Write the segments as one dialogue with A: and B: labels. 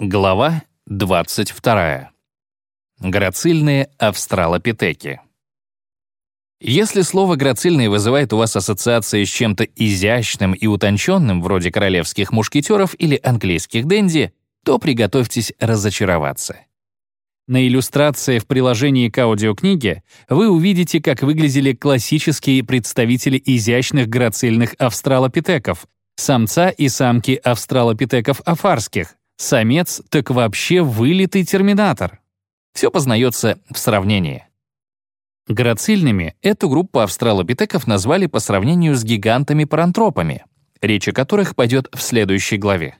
A: Глава 22. Грацильные австралопитеки. Если слово «грацильный» вызывает у вас ассоциации с чем-то изящным и утонченным, вроде королевских мушкетеров или английских денди, то приготовьтесь разочароваться. На иллюстрации в приложении к аудиокниге вы увидите, как выглядели классические представители изящных грацильных австралопитеков, самца и самки австралопитеков афарских, Самец так вообще вылитый терминатор. Все познается в сравнении. Грацильными эту группу австралопитеков назвали по сравнению с гигантами-парантропами, речь о которых пойдет в следующей главе.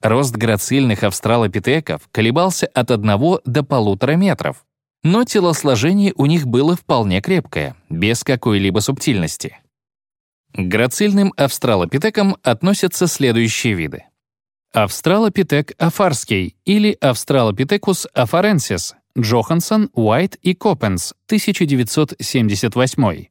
A: Рост грацильных австралопитеков колебался от 1 до полутора метров, но телосложение у них было вполне крепкое, без какой-либо субтильности. К грацильным австралопитекам относятся следующие виды. Австралопитек афарский или Австралопитекус афаренсис, Джохансон, Уайт и Копенс, 1978.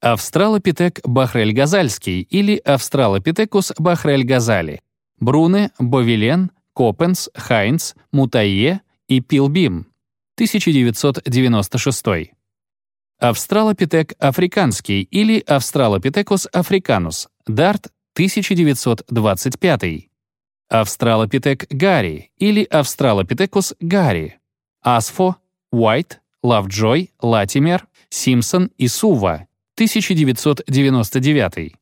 A: Австралопитек бахрель-газальский или Австралопитекус бахрель-газали, Бруне, Бовилен, Копенс, Хайнц, Мутайе и Пилбим, 1996. Австралопитек африканский или Австралопитекус африканус, Дарт, 1925. Австралопитек гари или Австралопитекус гари, Асфо, Уайт, Лавджой, Латимер, Симпсон и Сува, 1999.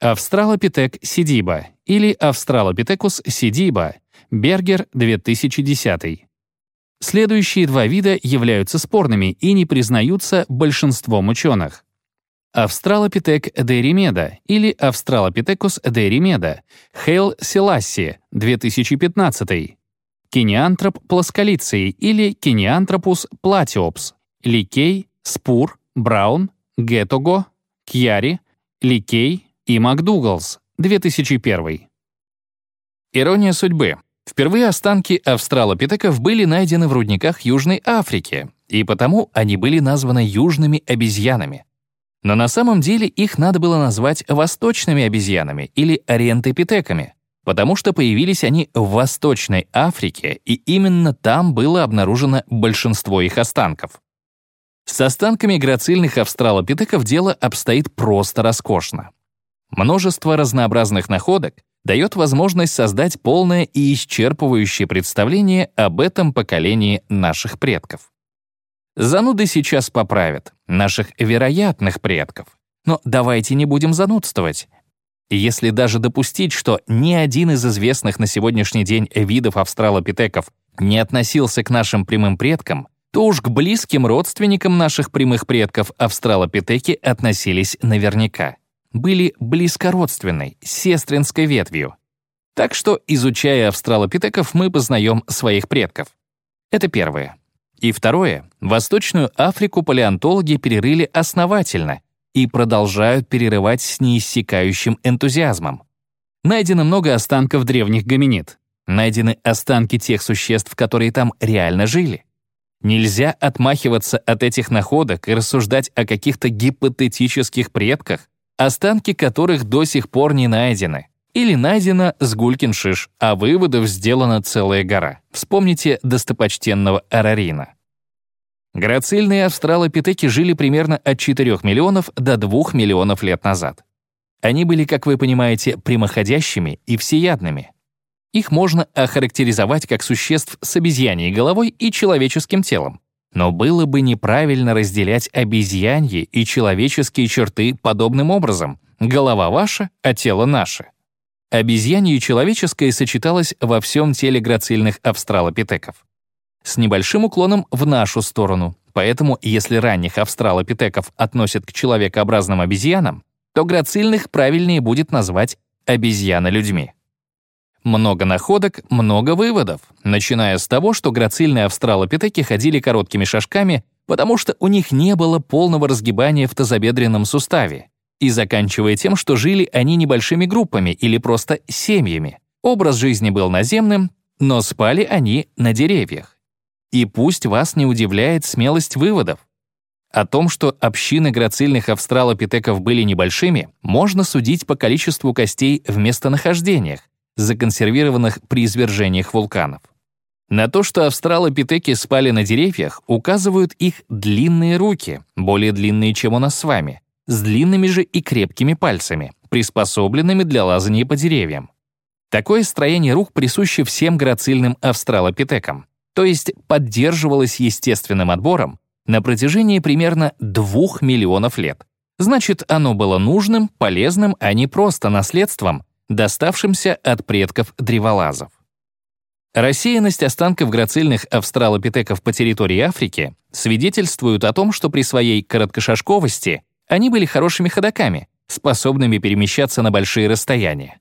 A: Австралопитек сидиба или Австралопитекус сидиба, Бергер, 2010. Следующие два вида являются спорными и не признаются большинством ученых. Австралопитек деримеда или Австралопитекус деримеда, Хейл Селасси, 2015. Кинеантроп плосколицей или Кинеантропус платиопс, Ликей, Спур, Браун, Гетого, Кьяри, Ликей и МакДугалс, 2001. Ирония судьбы. Впервые останки австралопитеков были найдены в рудниках Южной Африки, и потому они были названы южными обезьянами. Но на самом деле их надо было назвать восточными обезьянами или ориентопитеками, потому что появились они в Восточной Африке, и именно там было обнаружено большинство их останков. С останками грацильных австралопитеков дело обстоит просто роскошно. Множество разнообразных находок дает возможность создать полное и исчерпывающее представление об этом поколении наших предков. Зануды сейчас поправят наших вероятных предков. Но давайте не будем занудствовать. Если даже допустить, что ни один из известных на сегодняшний день видов австралопитеков не относился к нашим прямым предкам, то уж к близким родственникам наших прямых предков австралопитеки относились наверняка. Были близкородственной, сестринской ветвью. Так что, изучая австралопитеков, мы познаем своих предков. Это первое. И второе, Восточную Африку палеонтологи перерыли основательно и продолжают перерывать с неиссякающим энтузиазмом. Найдено много останков древних гоминид. Найдены останки тех существ, которые там реально жили. Нельзя отмахиваться от этих находок и рассуждать о каких-то гипотетических предках, останки которых до сих пор не найдены. Или найдено с гулькин шиш, а выводов сделана целая гора. Вспомните достопочтенного Арарина. Грацильные австралопитеки жили примерно от 4 миллионов до 2 миллионов лет назад. Они были, как вы понимаете, прямоходящими и всеядными. Их можно охарактеризовать как существ с обезьяньей головой и человеческим телом. Но было бы неправильно разделять обезьяньи и человеческие черты подобным образом. Голова ваша, а тело наше. Обезьянье человеческое сочеталось во всем теле грацильных австралопитеков. С небольшим уклоном в нашу сторону, поэтому если ранних австралопитеков относят к человекообразным обезьянам, то грацильных правильнее будет назвать обезьяно-людьми. Много находок, много выводов, начиная с того, что грацильные австралопитеки ходили короткими шажками, потому что у них не было полного разгибания в тазобедренном суставе, и заканчивая тем, что жили они небольшими группами или просто семьями. Образ жизни был наземным, но спали они на деревьях. И пусть вас не удивляет смелость выводов. О том, что общины грацильных австралопитеков были небольшими, можно судить по количеству костей в местонахождениях, законсервированных при извержениях вулканов. На то, что австралопитеки спали на деревьях, указывают их длинные руки, более длинные, чем у нас с вами, с длинными же и крепкими пальцами, приспособленными для лазания по деревьям. Такое строение рук присуще всем грацильным австралопитекам, то есть поддерживалось естественным отбором на протяжении примерно двух миллионов лет. Значит, оно было нужным, полезным, а не просто наследством, доставшимся от предков древолазов. Рассеянность останков грацильных австралопитеков по территории Африки свидетельствует о том, что при своей короткошажковости они были хорошими ходоками, способными перемещаться на большие расстояния.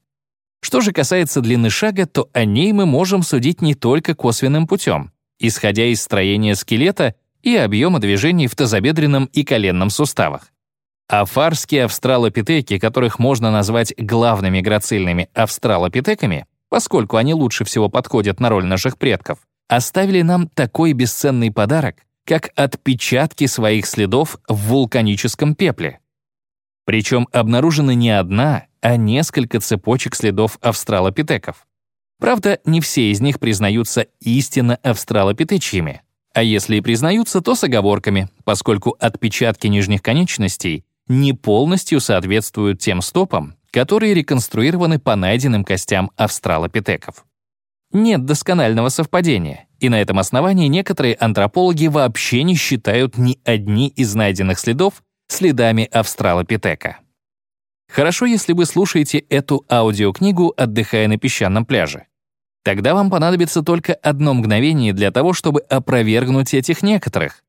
A: Что же касается длины шага, то о ней мы можем судить не только косвенным путем, исходя из строения скелета и объема движений в тазобедренном и коленном суставах. Афарские австралопитеки, которых можно назвать главными грацильными австралопитеками, поскольку они лучше всего подходят на роль наших предков, оставили нам такой бесценный подарок, как отпечатки своих следов в вулканическом пепле. Причем обнаружена не одна, а несколько цепочек следов австралопитеков. Правда, не все из них признаются истинно австралопитечьими. А если и признаются, то с оговорками, поскольку отпечатки нижних конечностей не полностью соответствуют тем стопам, которые реконструированы по найденным костям австралопитеков. Нет досконального совпадения, и на этом основании некоторые антропологи вообще не считают ни одни из найденных следов следами австралопитека. Хорошо, если вы слушаете эту аудиокнигу, отдыхая на песчаном пляже. Тогда вам понадобится только одно мгновение для того, чтобы опровергнуть этих некоторых.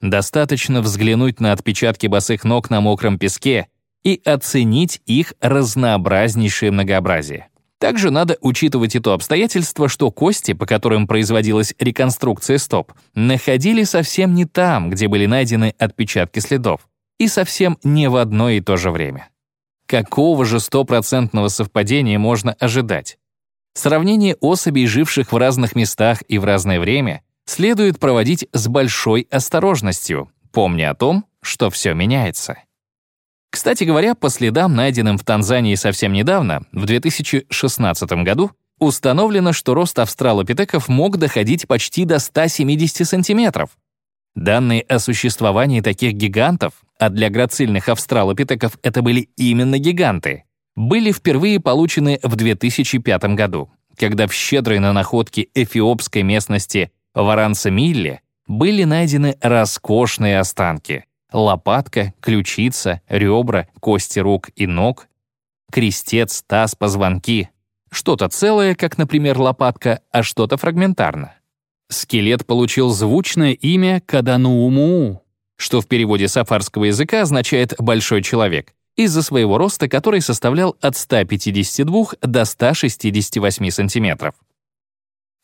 A: Достаточно взглянуть на отпечатки босых ног на мокром песке и оценить их разнообразнейшее многообразие. Также надо учитывать и то обстоятельство, что кости, по которым производилась реконструкция стоп, находили совсем не там, где были найдены отпечатки следов, и совсем не в одно и то же время. Какого же стопроцентного совпадения можно ожидать? Сравнение особей, живших в разных местах и в разное время, следует проводить с большой осторожностью, помня о том, что все меняется. Кстати говоря, по следам, найденным в Танзании совсем недавно, в 2016 году, установлено, что рост австралопитеков мог доходить почти до 170 сантиметров. Данные о существовании таких гигантов, а для грацильных австралопитеков это были именно гиганты, были впервые получены в 2005 году, когда в щедрой на находки эфиопской местности Варанса-Милле были найдены роскошные останки — лопатка, ключица, ребра, кости рук и ног, крестец, таз, позвонки. Что-то целое, как, например, лопатка, а что-то фрагментарно. Скелет получил звучное имя Кадануумуу, что в переводе с афарского языка означает «большой человек», из-за своего роста, который составлял от 152 до 168 сантиметров.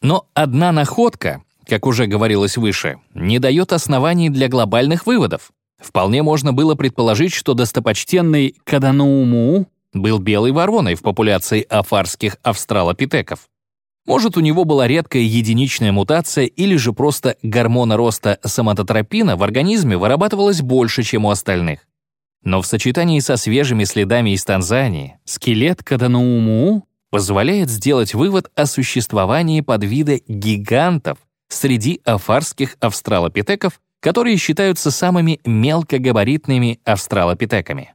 A: Но одна находка, как уже говорилось выше, не дает оснований для глобальных выводов. Вполне можно было предположить, что достопочтенный Каданууму был белой вороной в популяции афарских австралопитеков. Может, у него была редкая единичная мутация или же просто гормона роста соматотропина в организме вырабатывалось больше, чем у остальных. Но в сочетании со свежими следами из Танзании скелет Каданууму позволяет сделать вывод о существовании подвида гигантов среди афарских австралопитеков которые считаются самыми мелкогабаритными австралопитеками.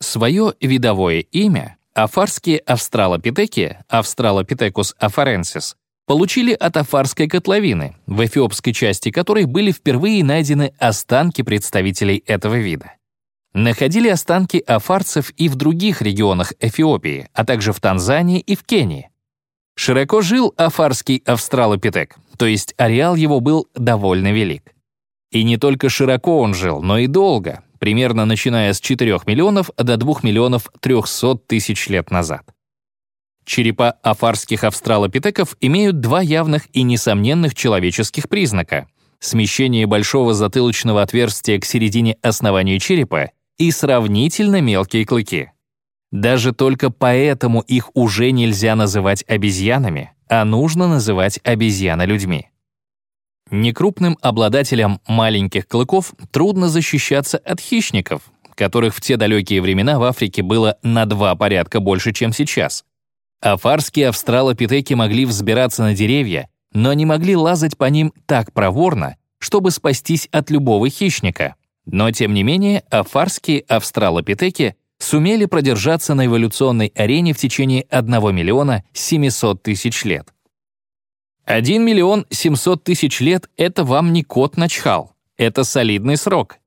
A: Свое видовое имя афарские австралопитеки, Австралопитекус афаренсис, получили от афарской котловины, в эфиопской части которой были впервые найдены останки представителей этого вида. Находили останки афарцев и в других регионах Эфиопии, а также в Танзании и в Кении. Широко жил афарский австралопитек, то есть ареал его был довольно велик. И не только широко он жил, но и долго, примерно начиная с 4 миллионов до 2 миллионов 300 тысяч лет назад. Черепа афарских австралопитеков имеют два явных и несомненных человеческих признака — смещение большого затылочного отверстия к середине основания черепа и сравнительно мелкие клыки. Даже только поэтому их уже нельзя называть обезьянами, а нужно называть обезьянолюдьми. Некрупным обладателям маленьких клыков трудно защищаться от хищников, которых в те далекие времена в Африке было на два порядка больше, чем сейчас. Афарские австралопитеки могли взбираться на деревья но не могли лазать по ним так проворно, чтобы спастись от любого хищника. Но, тем не менее, афарские австралопитеки сумели продержаться на эволюционной арене в течение 1 миллиона 700 тысяч лет. 1 миллион 700 тысяч лет — это вам не кот начхал. Это солидный срок.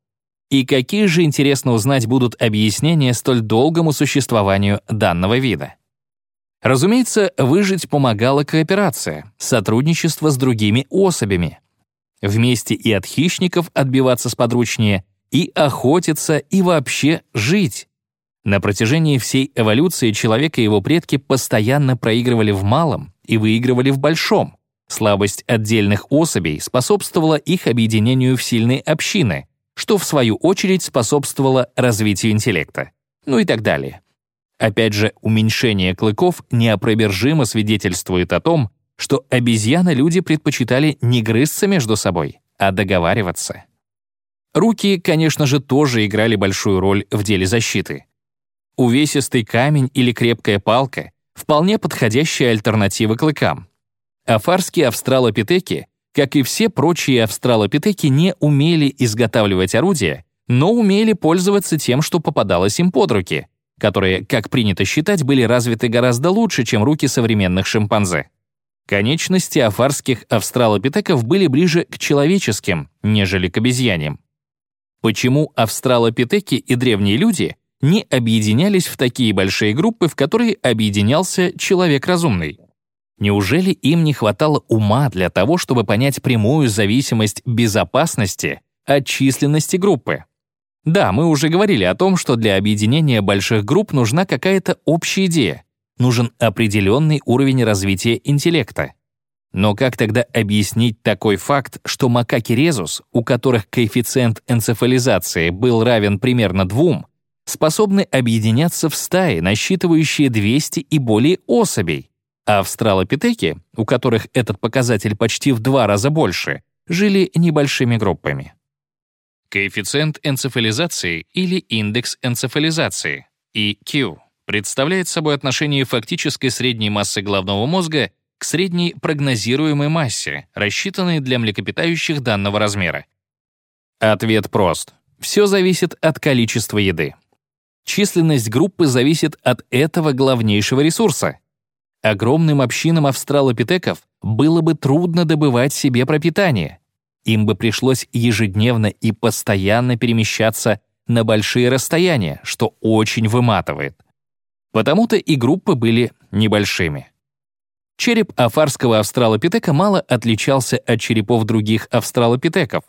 A: И какие же, интересно узнать, будут объяснения столь долгому существованию данного вида? Разумеется, выжить помогала кооперация, сотрудничество с другими особями. Вместе и от хищников отбиваться сподручнее, и охотиться, и вообще жить. На протяжении всей эволюции человек и его предки постоянно проигрывали в малом и выигрывали в большом. Слабость отдельных особей способствовала их объединению в сильные общины, что в свою очередь способствовало развитию интеллекта. Ну и так далее. Опять же, уменьшение клыков неопровержимо свидетельствует о том, что обезьяны-люди предпочитали не грызться между собой, а договариваться. Руки, конечно же, тоже играли большую роль в деле защиты. Увесистый камень или крепкая палка — вполне подходящая альтернатива клыкам. Афарские австралопитеки, как и все прочие австралопитеки, не умели изготавливать орудия, но умели пользоваться тем, что попадалось им под руки, которые, как принято считать, были развиты гораздо лучше, чем руки современных шимпанзе. Конечности афарских австралопитеков были ближе к человеческим, нежели к обезьяням. Почему австралопитеки и древние люди не объединялись в такие большие группы, в которые объединялся человек разумный. Неужели им не хватало ума для того, чтобы понять прямую зависимость безопасности от численности группы? Да, мы уже говорили о том, что для объединения больших групп нужна какая-то общая идея, нужен определенный уровень развития интеллекта. Но как тогда объяснить такой факт, что макаки резус, у которых коэффициент энцефализации был равен примерно двум, способны объединяться в стаи, насчитывающие 200 и более особей, австралопитеки, у которых этот показатель почти в два раза больше, жили небольшими группами. Коэффициент энцефализации или индекс энцефализации, EQ, представляет собой отношение фактической средней массы головного мозга к средней прогнозируемой массе, рассчитанной для млекопитающих данного размера. Ответ прост. Все зависит от количества еды. Численность группы зависит от этого главнейшего ресурса. Огромным общинам австралопитеков было бы трудно добывать себе пропитание. Им бы пришлось ежедневно и постоянно перемещаться на большие расстояния, что очень выматывает. Потому-то и группы были небольшими. Череп афарского австралопитека мало отличался от черепов других австралопитеков.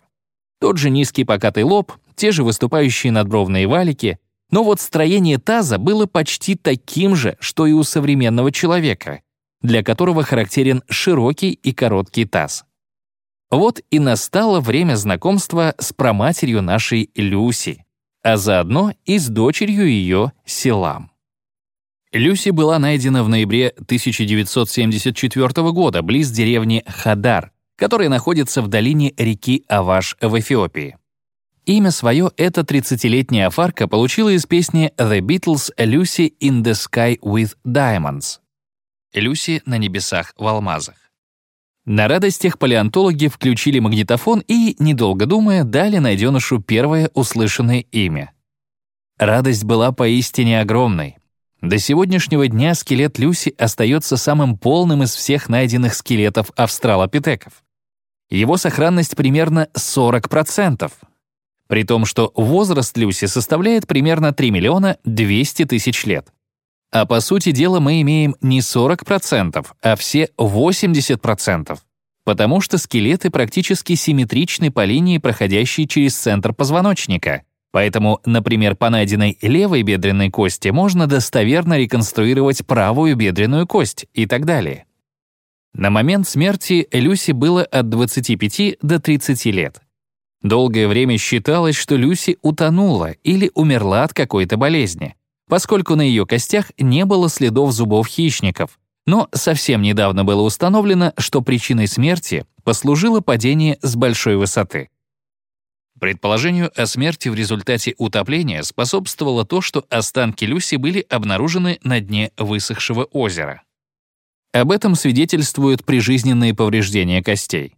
A: Тот же низкий покатый лоб, те же выступающие надбровные валики, но вот строение таза было почти таким же, что и у современного человека, для которого характерен широкий и короткий таз. Вот и настало время знакомства с праматерью нашей Люси, а заодно и с дочерью ее Силам. Люси была найдена в ноябре 1974 года близ деревни Хадар, которая находится в долине реки Аваш в Эфиопии. Имя свое эта 30-летняя афарка получила из песни The Beatles «Lucy in the Sky with Diamonds» «Люси на небесах в алмазах». На радостях палеонтологи включили магнитофон и, недолго думая, дали найденышу первое услышанное имя. Радость была поистине огромной. До сегодняшнего дня скелет Люси остается самым полным из всех найденных скелетов австралопитеков. Его сохранность примерно 40%, при том, что возраст Люси составляет примерно 3 миллиона 200 тысяч лет. А по сути дела мы имеем не 40%, а все 80%, потому что скелеты практически симметричны по линии, проходящей через центр позвоночника. Поэтому, например, по найденной левой бедренной кости можно достоверно реконструировать правую бедренную кость и так далее. На момент смерти Люси было от 25 до 30 лет. Долгое время считалось, что Люси утонула или умерла от какой-то болезни, поскольку на ее костях не было следов зубов хищников. Но совсем недавно было установлено, что причиной смерти послужило падение с большой высоты. Предположению о смерти в результате утопления способствовало то, что останки Люси были обнаружены на дне высохшего озера. Об этом свидетельствуют прижизненные повреждения костей.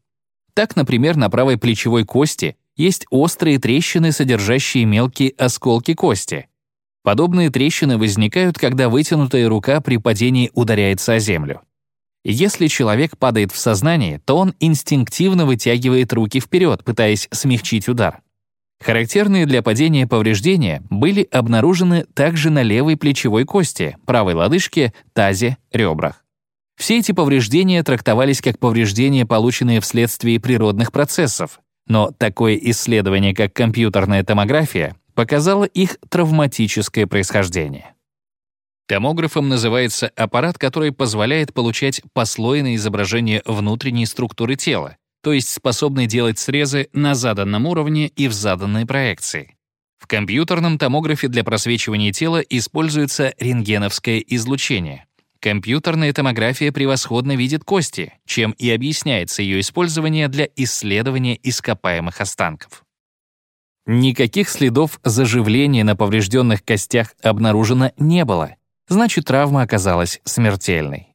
A: Так, например, на правой плечевой кости есть острые трещины, содержащие мелкие осколки кости. Подобные трещины возникают, когда вытянутая рука при падении ударяется о землю. Если человек падает в сознание, то он инстинктивно вытягивает руки вперед, пытаясь смягчить удар. Характерные для падения повреждения были обнаружены также на левой плечевой кости, правой лодыжке, тазе, ребрах. Все эти повреждения трактовались как повреждения, полученные вследствие природных процессов, но такое исследование, как компьютерная томография, показало их травматическое происхождение. Томографом называется аппарат, который позволяет получать послойное изображение внутренней структуры тела, то есть способный делать срезы на заданном уровне и в заданной проекции. В компьютерном томографе для просвечивания тела используется рентгеновское излучение. Компьютерная томография превосходно видит кости, чем и объясняется ее использование для исследования ископаемых останков. Никаких следов заживления на поврежденных костях обнаружено не было, значит, травма оказалась смертельной.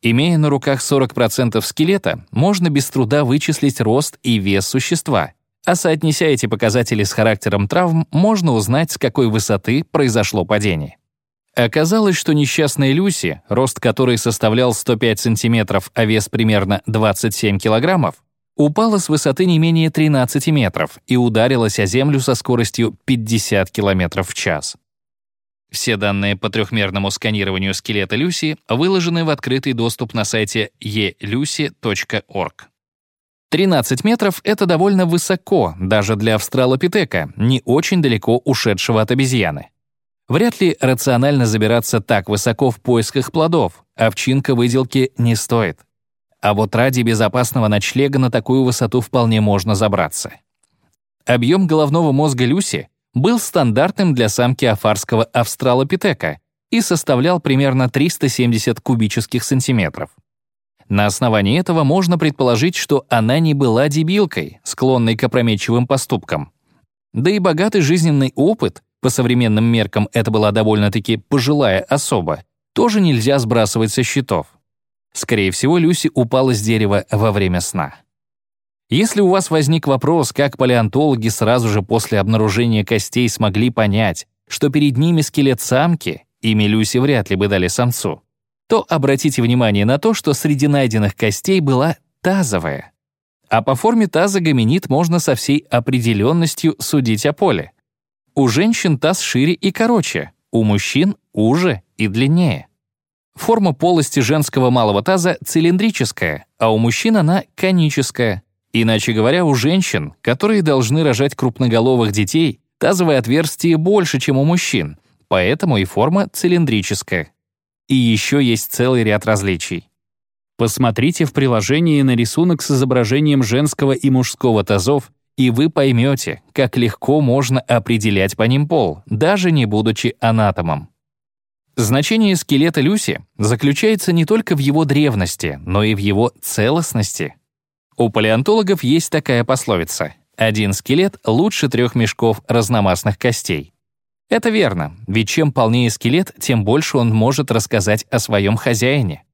A: Имея на руках 40% скелета, можно без труда вычислить рост и вес существа, а соотнеся эти показатели с характером травм, можно узнать, с какой высоты произошло падение. Оказалось, что несчастная Люси, рост которой составлял 105 сантиметров, а вес примерно 27 килограммов, упала с высоты не менее 13 метров и ударилась о землю со скоростью 50 километров в час. Все данные по трехмерному сканированию скелета Люси выложены в открытый доступ на сайте elucy.org. 13 метров — это довольно высоко, даже для австралопитека, не очень далеко ушедшего от обезьяны. Вряд ли рационально забираться так высоко в поисках плодов, овчинка выделки не стоит. А вот ради безопасного ночлега на такую высоту вполне можно забраться. Объем головного мозга Люси был стандартным для самки афарского австралопитека и составлял примерно 370 кубических сантиметров. На основании этого можно предположить, что она не была дебилкой, склонной к опрометчивым поступкам. Да и богатый жизненный опыт, по современным меркам это была довольно-таки пожилая особа, тоже нельзя сбрасывать со счетов. Скорее всего, Люси упала с дерева во время сна. Если у вас возник вопрос, как палеонтологи сразу же после обнаружения костей смогли понять, что перед ними скелет самки, имя Люси вряд ли бы дали самцу, то обратите внимание на то, что среди найденных костей была тазовая. А по форме таза гоминид можно со всей определенностью судить о поле. У женщин таз шире и короче, у мужчин уже и длиннее. Форма полости женского малого таза цилиндрическая, а у мужчин она коническая. Иначе говоря, у женщин, которые должны рожать крупноголовых детей, тазовое отверстие больше, чем у мужчин, поэтому и форма цилиндрическая. И еще есть целый ряд различий. Посмотрите в приложении на рисунок с изображением женского и мужского тазов, и вы поймете, как легко можно определять по ним пол, даже не будучи анатомом. Значение скелета Люси заключается не только в его древности, но и в его целостности. У палеонтологов есть такая пословица «один скелет лучше трех мешков разномастных костей». Это верно, ведь чем полнее скелет, тем больше он может рассказать о своем хозяине.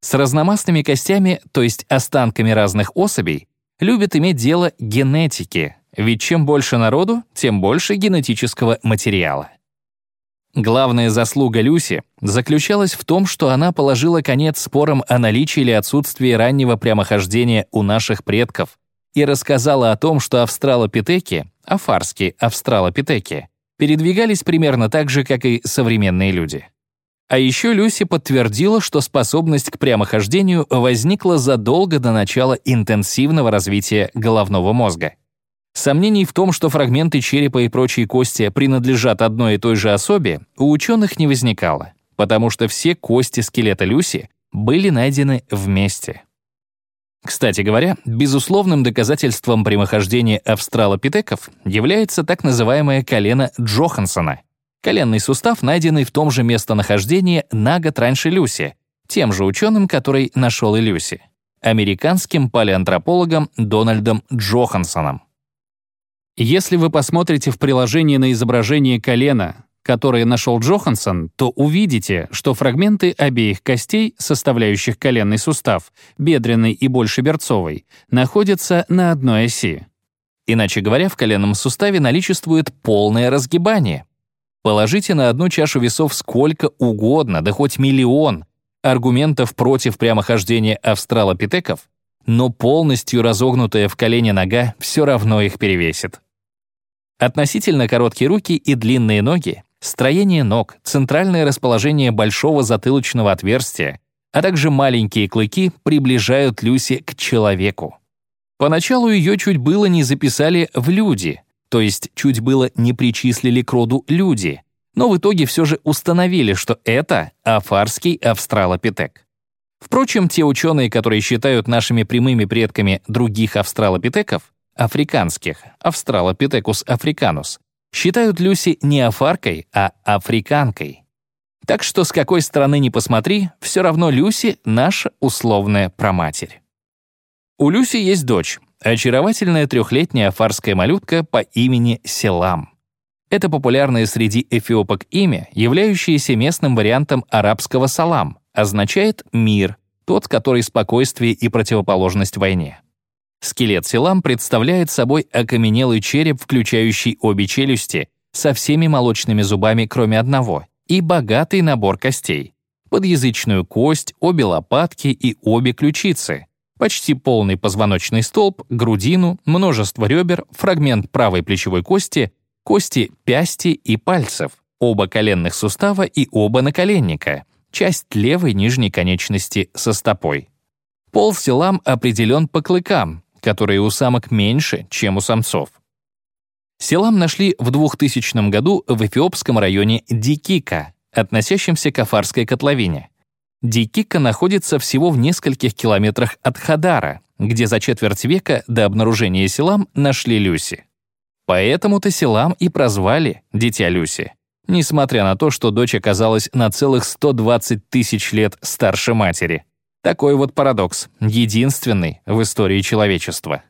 A: С разномастными костями, то есть останками разных особей, любят иметь дело генетики, ведь чем больше народу, тем больше генетического материала. Главная заслуга Люси заключалась в том, что она положила конец спорам о наличии или отсутствии раннего прямохождения у наших предков и рассказала о том, что австралопитеки, афарские австралопитеки, передвигались примерно так же, как и современные люди. А еще Люси подтвердила, что способность к прямохождению возникла задолго до начала интенсивного развития головного мозга. Сомнений в том, что фрагменты черепа и прочие кости принадлежат одной и той же особе, у ученых не возникало, потому что все кости скелета Люси были найдены вместе. Кстати говоря, безусловным доказательством прямохождения австралопитеков является так называемое колено Джохансона, коленный сустав, найденный в том же местонахождении на год раньше Люси, тем же ученым, который нашел и Люси, американским палеантропологом Дональдом Джохансоном. Если вы посмотрите в приложении на изображение колена, которые нашел Джохансон, то увидите, что фрагменты обеих костей, составляющих коленный сустав, бедренный и большеберцовый, находятся на одной оси. Иначе говоря, в коленном суставе наличествует полное разгибание. Положите на одну чашу весов сколько угодно, да хоть миллион, аргументов против прямохождения австралопитеков, но полностью разогнутая в колене нога все равно их перевесит. Относительно короткие руки и длинные ноги, строение ног, центральное расположение большого затылочного отверстия, а также маленькие клыки приближают Люси к человеку. Поначалу ее чуть было не записали в люди, то есть чуть было не причислили к роду люди, но в итоге все же установили, что это афарский австралопитек. Впрочем, те ученые, которые считают нашими прямыми предками других австралопитеков, африканских, австралопитекус африканус, считают Люси не афаркой, а африканкой. Так что с какой стороны ни посмотри, все равно Люси — наша условная проматерь. У Люси есть дочь, очаровательная трехлетняя афарская малютка по имени Селам. Это популярное среди эфиопок имя, являющееся местным вариантом арабского «салам», означает «мир», тот, который спокойствие и противоположность войне. Скелет Селам представляет собой окаменелый череп, включающий обе челюсти, со всеми молочными зубами, кроме одного, и богатый набор костей. Подъязычную кость, обе лопатки и обе ключицы, почти полный позвоночный столб, грудину, множество ребер, фрагмент правой плечевой кости — кости пясти и пальцев, оба коленных сустава и оба наколенника, часть левой нижней конечности со стопой. Пол селам определен по клыкам, которые у самок меньше, чем у самцов. Селам нашли в 2000 году в эфиопском районе Дикика, относящемся к Афарской котловине. Дикика находится всего в нескольких километрах от Хадара, где за четверть века до обнаружения Селам нашли Люси. Поэтому-то Селам и прозвали «Дитя Люси», несмотря на то, что дочь оказалась на целых 120 тысяч лет старше матери. Такой вот парадокс, единственный в истории человечества.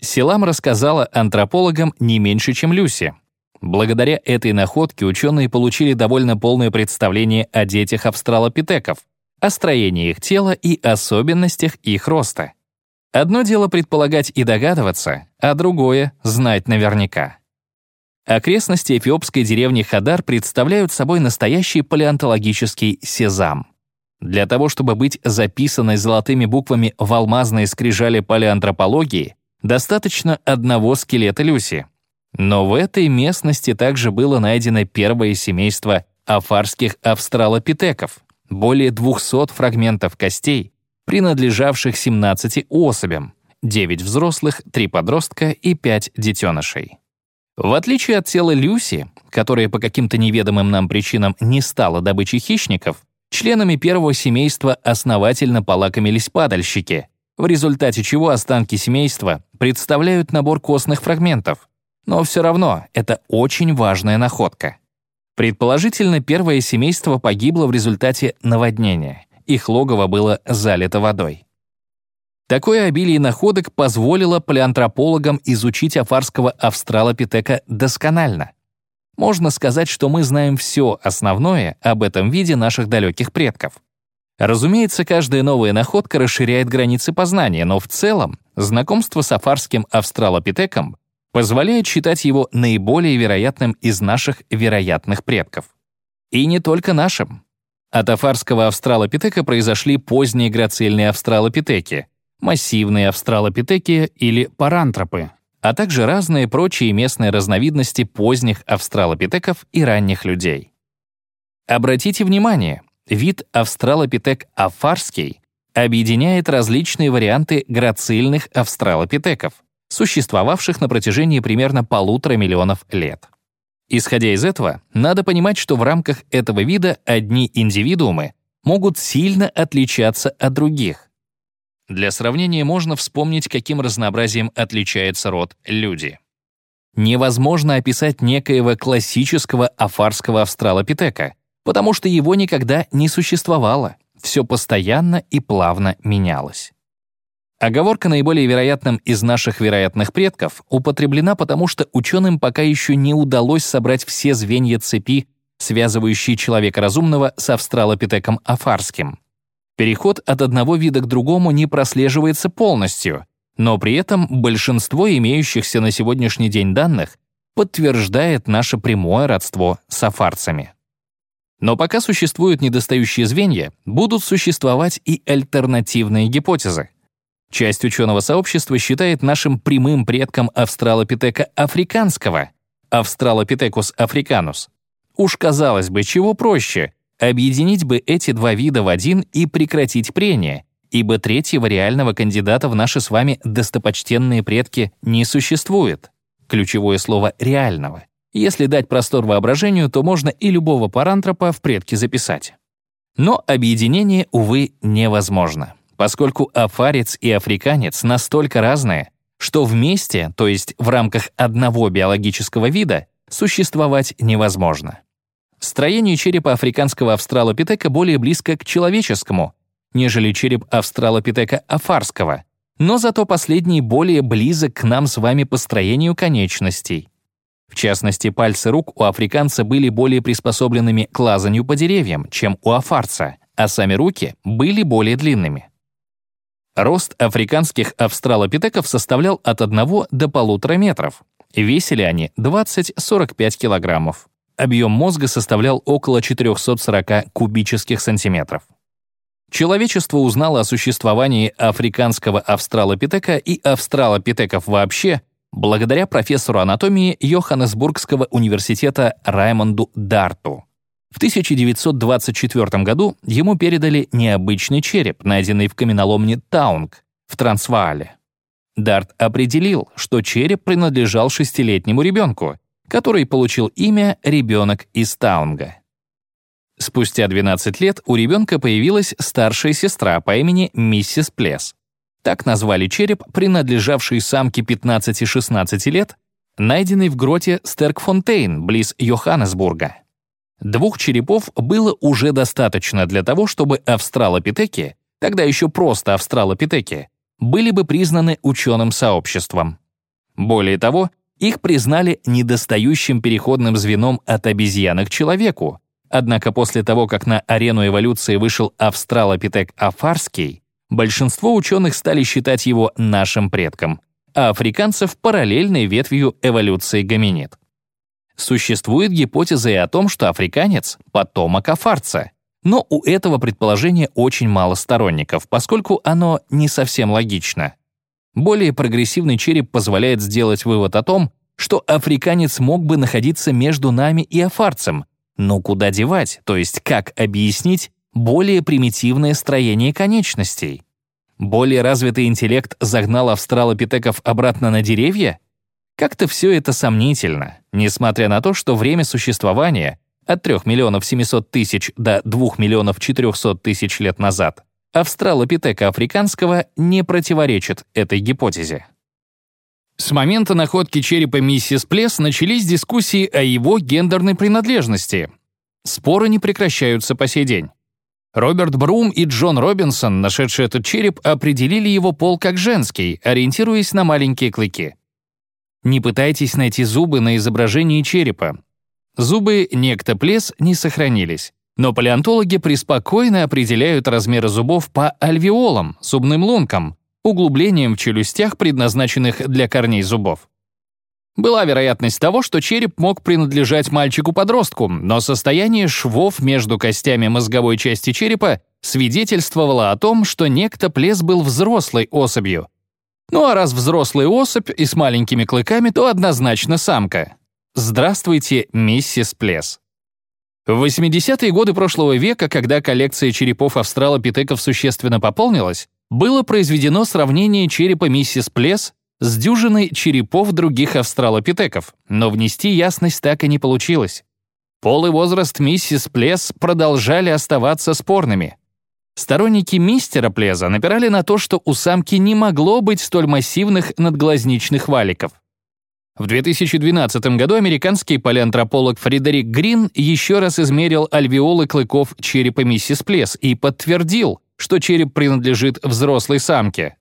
A: Селам рассказала антропологам не меньше, чем Люси. Благодаря этой находке ученые получили довольно полное представление о детях австралопитеков, о строении их тела и особенностях их роста. Одно дело предполагать и догадываться, а другое — знать наверняка. Окрестности эфиопской деревни Хадар представляют собой настоящий палеонтологический сезам. Для того, чтобы быть записанной золотыми буквами в алмазные скрижали палеантропологии, достаточно одного скелета Люси. Но в этой местности также было найдено первое семейство афарских австралопитеков, более 200 фрагментов костей, принадлежавших 17 особям, 9 взрослых, 3 подростка и 5 детенышей. В отличие от тела Люси, которая по каким-то неведомым нам причинам не стала добычей хищников, членами первого семейства основательно полакомились падальщики, в результате чего останки семейства представляют набор костных фрагментов. Но все равно это очень важная находка. Предположительно, первое семейство погибло в результате наводнения их логово было залито водой. Такое обилие находок позволило палеантропологам изучить афарского австралопитека досконально. Можно сказать, что мы знаем все основное об этом виде наших далеких предков. Разумеется, каждая новая находка расширяет границы познания, но в целом знакомство с афарским австралопитеком позволяет считать его наиболее вероятным из наших вероятных предков. И не только нашим. От афарского австралопитека произошли поздние грацильные австралопитеки, массивные австралопитеки или парантропы, а также разные прочие местные разновидности поздних австралопитеков и ранних людей. Обратите внимание, вид австралопитек афарский объединяет различные варианты грацильных австралопитеков, существовавших на протяжении примерно полутора миллионов лет. Исходя из этого, надо понимать, что в рамках этого вида одни индивидуумы могут сильно отличаться от других. Для сравнения можно вспомнить, каким разнообразием отличается род люди. Невозможно описать некоего классического афарского австралопитека, потому что его никогда не существовало, все постоянно и плавно менялось. Оговорка наиболее вероятным из наших вероятных предков употреблена потому, что ученым пока еще не удалось собрать все звенья цепи, связывающие человека разумного с австралопитеком афарским. Переход от одного вида к другому не прослеживается полностью, но при этом большинство имеющихся на сегодняшний день данных подтверждает наше прямое родство с афарцами. Но пока существуют недостающие звенья, будут существовать и альтернативные гипотезы. Часть ученого сообщества считает нашим прямым предком австралопитека африканского, Австралопитекус африканус. Уж казалось бы, чего проще — объединить бы эти два вида в один и прекратить прение, ибо третьего реального кандидата в наши с вами достопочтенные предки не существует. Ключевое слово «реального». Если дать простор воображению, то можно и любого парантропа в предки записать. Но объединение, увы, невозможно, поскольку афарец и африканец настолько разные, что вместе, то есть в рамках одного биологического вида, существовать невозможно. Строение черепа африканского австралопитека более близко к человеческому, нежели череп австралопитека афарского, но зато последний более близок к нам с вами по строению конечностей. В частности, пальцы рук у африканца были более приспособленными к лазанию по деревьям, чем у афарца, а сами руки были более длинными. Рост африканских австралопитеков составлял от 1 до 1,5 метров. Весили они 20-45 килограммов. Объем мозга составлял около 440 кубических сантиметров. Человечество узнало о существовании африканского австралопитека и австралопитеков вообще благодаря профессору анатомии Йоханнесбургского университета Раймонду Дарту. В 1924 году ему передали необычный череп, найденный в каменоломне Таунг в Трансваале. Дарт определил, что череп принадлежал шестилетнему ребенку, который получил имя «ребенок из Таунга». Спустя 12 лет у ребенка появилась старшая сестра по имени миссис Плес. Так назвали череп, принадлежавший самке 15-16 лет, найденный в гроте Стеркфонтейн, близ Йоханнесбурга. Двух черепов было уже достаточно для того, чтобы австралопитеки, тогда еще просто австралопитеки, были бы признаны ученым сообществом. Более того, их признали недостающим переходным звеном от обезьяны к человеку, Однако после того, как на арену эволюции вышел австралопитек афарский, большинство ученых стали считать его нашим предком, а африканцев — параллельной ветвью эволюции гоминид. Существует гипотеза и о том, что африканец — потомок афарца, но у этого предположения очень мало сторонников, поскольку оно не совсем логично. Более прогрессивный череп позволяет сделать вывод о том, что африканец мог бы находиться между нами и афарцем, но куда девать, то есть как объяснить более примитивное строение конечностей? Более развитый интеллект загнал австралопитеков обратно на деревья? Как-то все это сомнительно, несмотря на то, что время существования от 3 миллионов 700 тысяч до 2 миллионов 400 тысяч лет назад австралопитека африканского не противоречит этой гипотезе. С момента находки черепа миссис Плес начались дискуссии о его гендерной принадлежности. Споры не прекращаются по сей день. Роберт Брум и Джон Робинсон, нашедшие этот череп, определили его пол как женский, ориентируясь на маленькие клыки. Не пытайтесь найти зубы на изображении черепа. Зубы некто Плес не сохранились. Но палеонтологи преспокойно определяют размеры зубов по альвеолам, зубным лункам, углублением в челюстях, предназначенных для корней зубов. Была вероятность того, что череп мог принадлежать мальчику-подростку, но состояние швов между костями мозговой части черепа свидетельствовало о том, что некто плес был взрослой особью. Ну а раз взрослая особь и с маленькими клыками, то однозначно самка. Здравствуйте, миссис Плес. В 80-е годы прошлого века, когда коллекция черепов австралопитеков существенно пополнилась, было произведено сравнение черепа миссис Плес с дюжиной черепов других австралопитеков, но внести ясность так и не получилось. Пол и возраст миссис Плес продолжали оставаться спорными. Сторонники мистера Плеза напирали на то, что у самки не могло быть столь массивных надглазничных валиков. В 2012 году американский палеантрополог Фредерик Грин еще раз измерил альвеолы клыков черепа миссис Плес и подтвердил, что череп принадлежит взрослой самке.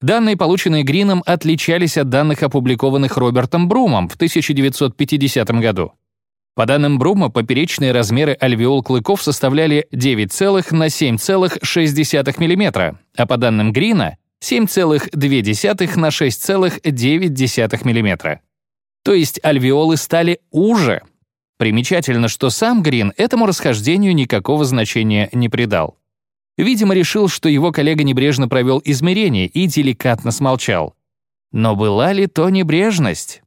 A: Данные, полученные Грином, отличались от данных, опубликованных Робертом Брумом в 1950 году. По данным Брума, поперечные размеры альвеол клыков составляли 9 на 7,6 мм, а по данным Грина — 7,2 на 6,9 мм. То есть альвеолы стали уже. Примечательно, что сам Грин этому расхождению никакого значения не придал. Видимо, решил, что его коллега небрежно провел измерение и деликатно смолчал. Но была ли то небрежность?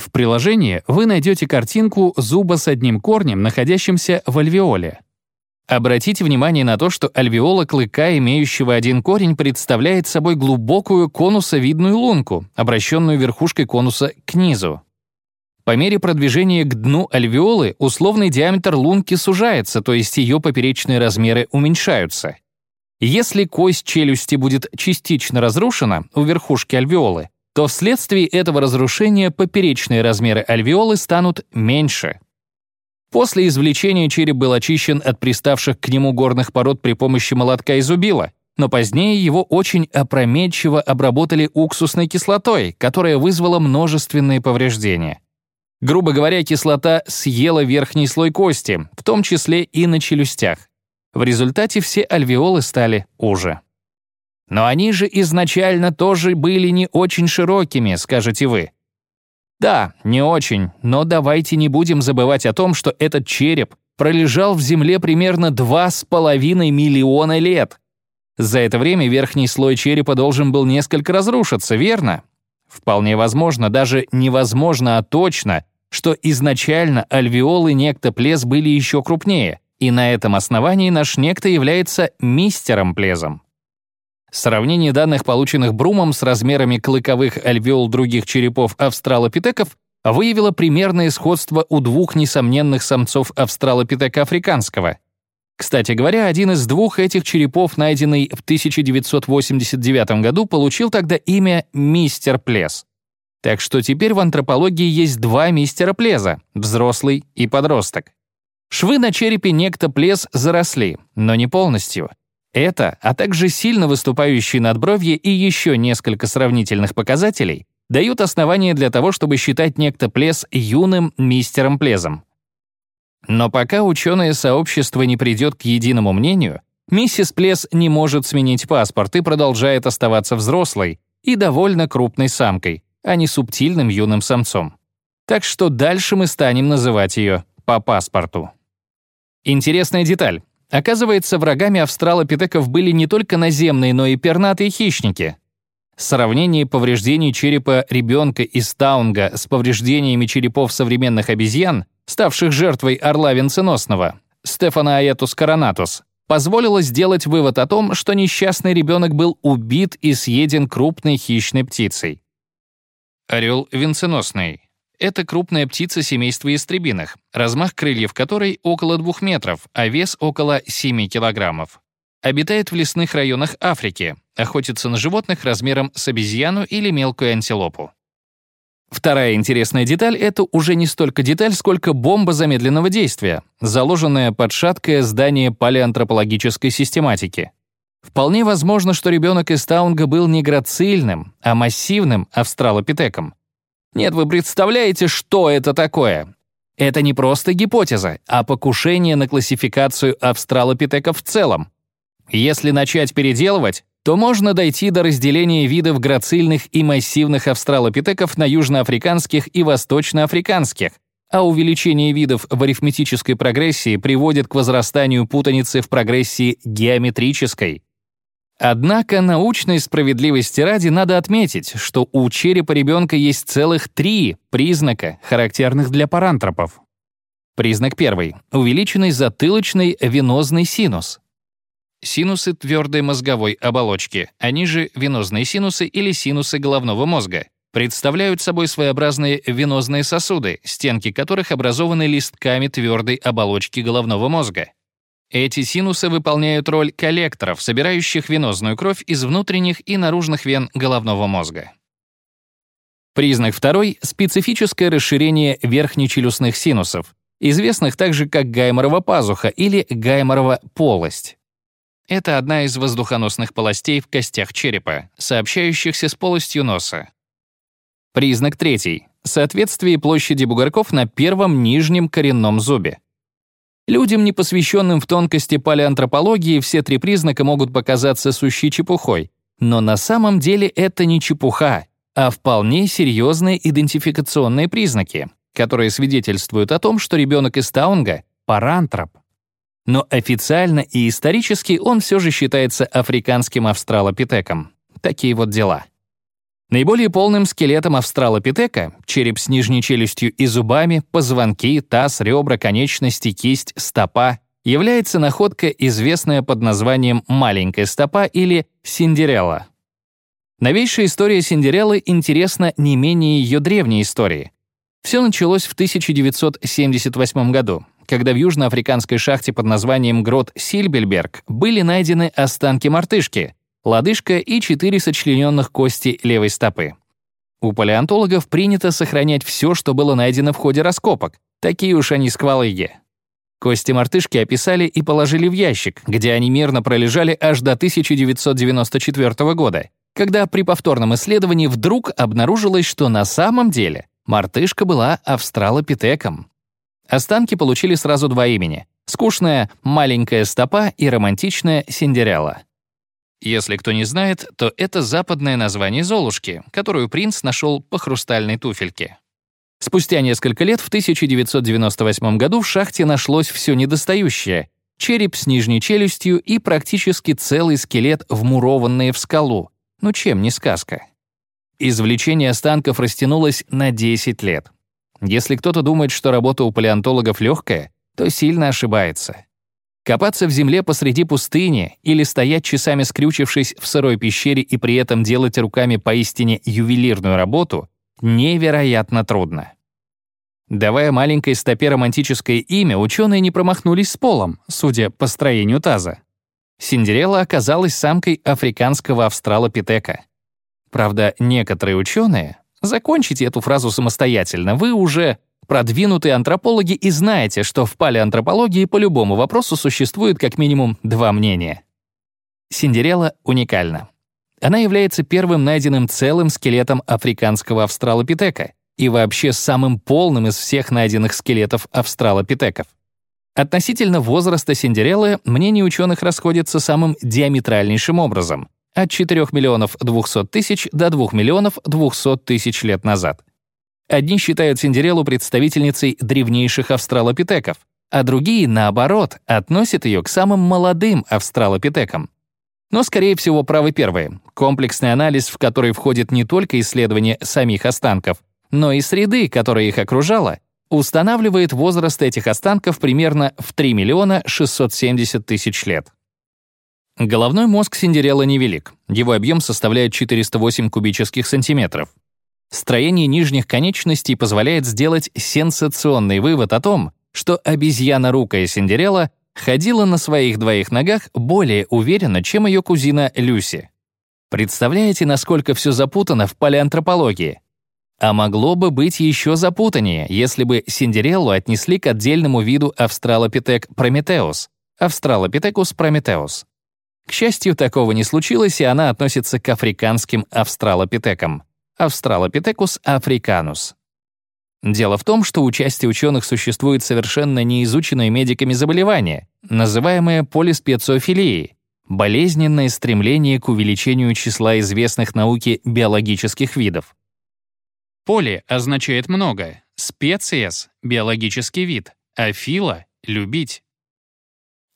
A: В приложении вы найдете картинку зуба с одним корнем, находящимся в альвеоле. Обратите внимание на то, что альвеола клыка, имеющего один корень, представляет собой глубокую конусовидную лунку, обращенную верхушкой конуса к низу. По мере продвижения к дну альвеолы условный диаметр лунки сужается, то есть ее поперечные размеры уменьшаются. Если кость челюсти будет частично разрушена у верхушки альвеолы, то вследствие этого разрушения поперечные размеры альвеолы станут меньше. После извлечения череп был очищен от приставших к нему горных пород при помощи молотка и зубила, но позднее его очень опрометчиво обработали уксусной кислотой, которая вызвала множественные повреждения. Грубо говоря, кислота съела верхний слой кости, в том числе и на челюстях. В результате все альвеолы стали уже. Но они же изначально тоже были не очень широкими, скажете вы. Да, не очень, но давайте не будем забывать о том, что этот череп пролежал в земле примерно 2,5 миллиона лет. За это время верхний слой черепа должен был несколько разрушиться, верно? Вполне возможно, даже невозможно, а точно, что изначально альвеолы некто плез были еще крупнее, и на этом основании наш некто является мистером плезом. Сравнение данных, полученных Брумом с размерами клыковых альвеол других черепов австралопитеков, выявило примерное сходство у двух несомненных самцов австралопитека африканского. Кстати говоря, один из двух этих черепов, найденный в 1989 году, получил тогда имя «Мистер Плес». Так что теперь в антропологии есть два мистера Плеза — взрослый и подросток. Швы на черепе некто Плез заросли, но не полностью. Это, а также сильно выступающие надбровья и еще несколько сравнительных показателей дают основания для того, чтобы считать некто Плес юным мистером Плезом. Но пока ученое сообщество не придет к единому мнению, миссис Плес не может сменить паспорт и продолжает оставаться взрослой и довольно крупной самкой, а не субтильным юным самцом. Так что дальше мы станем называть ее по паспорту. Интересная деталь. Оказывается, врагами австралопитеков были не только наземные, но и пернатые хищники. Сравнение повреждений черепа ребенка из Таунга с повреждениями черепов современных обезьян, ставших жертвой орла венценосного, Стефана Аэтус коронатус, позволило сделать вывод о том, что несчастный ребенок был убит и съеден крупной хищной птицей. Орел венценосный это крупная птица семейства истребиных, размах крыльев которой около 2 метров, а вес около 7 килограммов. Обитает в лесных районах Африки, охотится на животных размером с обезьяну или мелкую антилопу. Вторая интересная деталь — это уже не столько деталь, сколько бомба замедленного действия, заложенная под шаткое здание палеантропологической систематики. Вполне возможно, что ребенок из Таунга был не грацильным, а массивным австралопитеком. Нет, вы представляете, что это такое? Это не просто гипотеза, а покушение на классификацию австралопитеков в целом. Если начать переделывать, то можно дойти до разделения видов грацильных и массивных австралопитеков на южноафриканских и восточноафриканских, а увеличение видов в арифметической прогрессии приводит к возрастанию путаницы в прогрессии геометрической. Однако научной справедливости ради надо отметить, что у черепа ребенка есть целых три признака, характерных для парантропов. Признак первый — увеличенный затылочный венозный синус. Синусы твердой мозговой оболочки, они же венозные синусы или синусы головного мозга, представляют собой своеобразные венозные сосуды, стенки которых образованы листками твердой оболочки головного мозга. Эти синусы выполняют роль коллекторов, собирающих венозную кровь из внутренних и наружных вен головного мозга. Признак второй — специфическое расширение верхнечелюстных синусов, известных также как гайморова пазуха или гайморова полость. Это одна из воздухоносных полостей в костях черепа, сообщающихся с полостью носа. Признак третий — соответствие площади бугорков на первом нижнем коренном зубе. Людям, не посвященным в тонкости палеантропологии, все три признака могут показаться сущей чепухой, но на самом деле это не чепуха, а вполне серьезные идентификационные признаки, которые свидетельствуют о том, что ребенок из Таунга — парантроп. Но официально и исторически он все же считается африканским австралопитеком. Такие вот дела. Наиболее полным скелетом австралопитека — череп с нижней челюстью и зубами, позвонки, таз, ребра, конечности, кисть, стопа — является находка, известная под названием «маленькая стопа» или «Синдерелла». Новейшая история Синдереллы интересна не менее ее древней истории. Все началось в 1978 году, когда в южноафриканской шахте под названием Грот Сильбельберг были найдены останки мартышки, лодыжка и четыре сочлененных кости левой стопы. У палеонтологов принято сохранять все, что было найдено в ходе раскопок, такие уж они сквалыги. Кости мартышки описали и положили в ящик, где они мирно пролежали аж до 1994 года, когда при повторном исследовании вдруг обнаружилось, что на самом деле мартышка была австралопитеком. Останки получили сразу два имени — скучная «маленькая стопа» и романтичная «Синдерелла». Если кто не знает, то это западное название Золушки, которую принц нашел по хрустальной туфельке. Спустя несколько лет, в 1998 году, в шахте нашлось все недостающее — череп с нижней челюстью и практически целый скелет, вмурованный в скалу. Ну чем не сказка? Извлечение останков растянулось на 10 лет. Если кто-то думает, что работа у палеонтологов легкая, то сильно ошибается. Копаться в земле посреди пустыни или стоять часами скрючившись в сырой пещере и при этом делать руками поистине ювелирную работу невероятно трудно. Давая маленькой стопе романтическое имя, ученые не промахнулись с полом, судя по строению таза. Синдерелла оказалась самкой африканского австралопитека. Правда, некоторые ученые, закончите эту фразу самостоятельно, вы уже продвинутые антропологи и знаете, что в палеантропологии по любому вопросу существует как минимум два мнения. Синдерелла уникальна. Она является первым найденным целым скелетом африканского австралопитека и вообще самым полным из всех найденных скелетов австралопитеков. Относительно возраста Синдереллы мнения ученых расходятся самым диаметральнейшим образом — от 4 миллионов 200 тысяч до 2 миллионов 200 тысяч лет назад. Одни считают Синдереллу представительницей древнейших австралопитеков, а другие, наоборот, относят ее к самым молодым австралопитекам. Но, скорее всего, правы первые. Комплексный анализ, в который входит не только исследование самих останков, но и среды, которая их окружала, устанавливает возраст этих останков примерно в 3 миллиона 670 тысяч лет. Головной мозг Синдерелла невелик. Его объем составляет 408 кубических сантиметров. Строение нижних конечностей позволяет сделать сенсационный вывод о том, что обезьяна-рукая Синдерелла ходила на своих двоих ногах более уверенно, чем ее кузина Люси. Представляете, насколько все запутано в палеантропологии? А могло бы быть еще запутаннее, если бы Синдереллу отнесли к отдельному виду Австралопитек прометеус, Австралопитекус прометеус. К счастью, такого не случилось, и она относится к африканским австралопитекам. Австралопитекус африканус. Дело в том, что у части ученых существует совершенно неизученное медиками заболевание, называемое полиспециофилией, болезненное стремление к увеличению числа известных науке биологических видов. Поли означает много, специес — биологический вид, а фила — любить.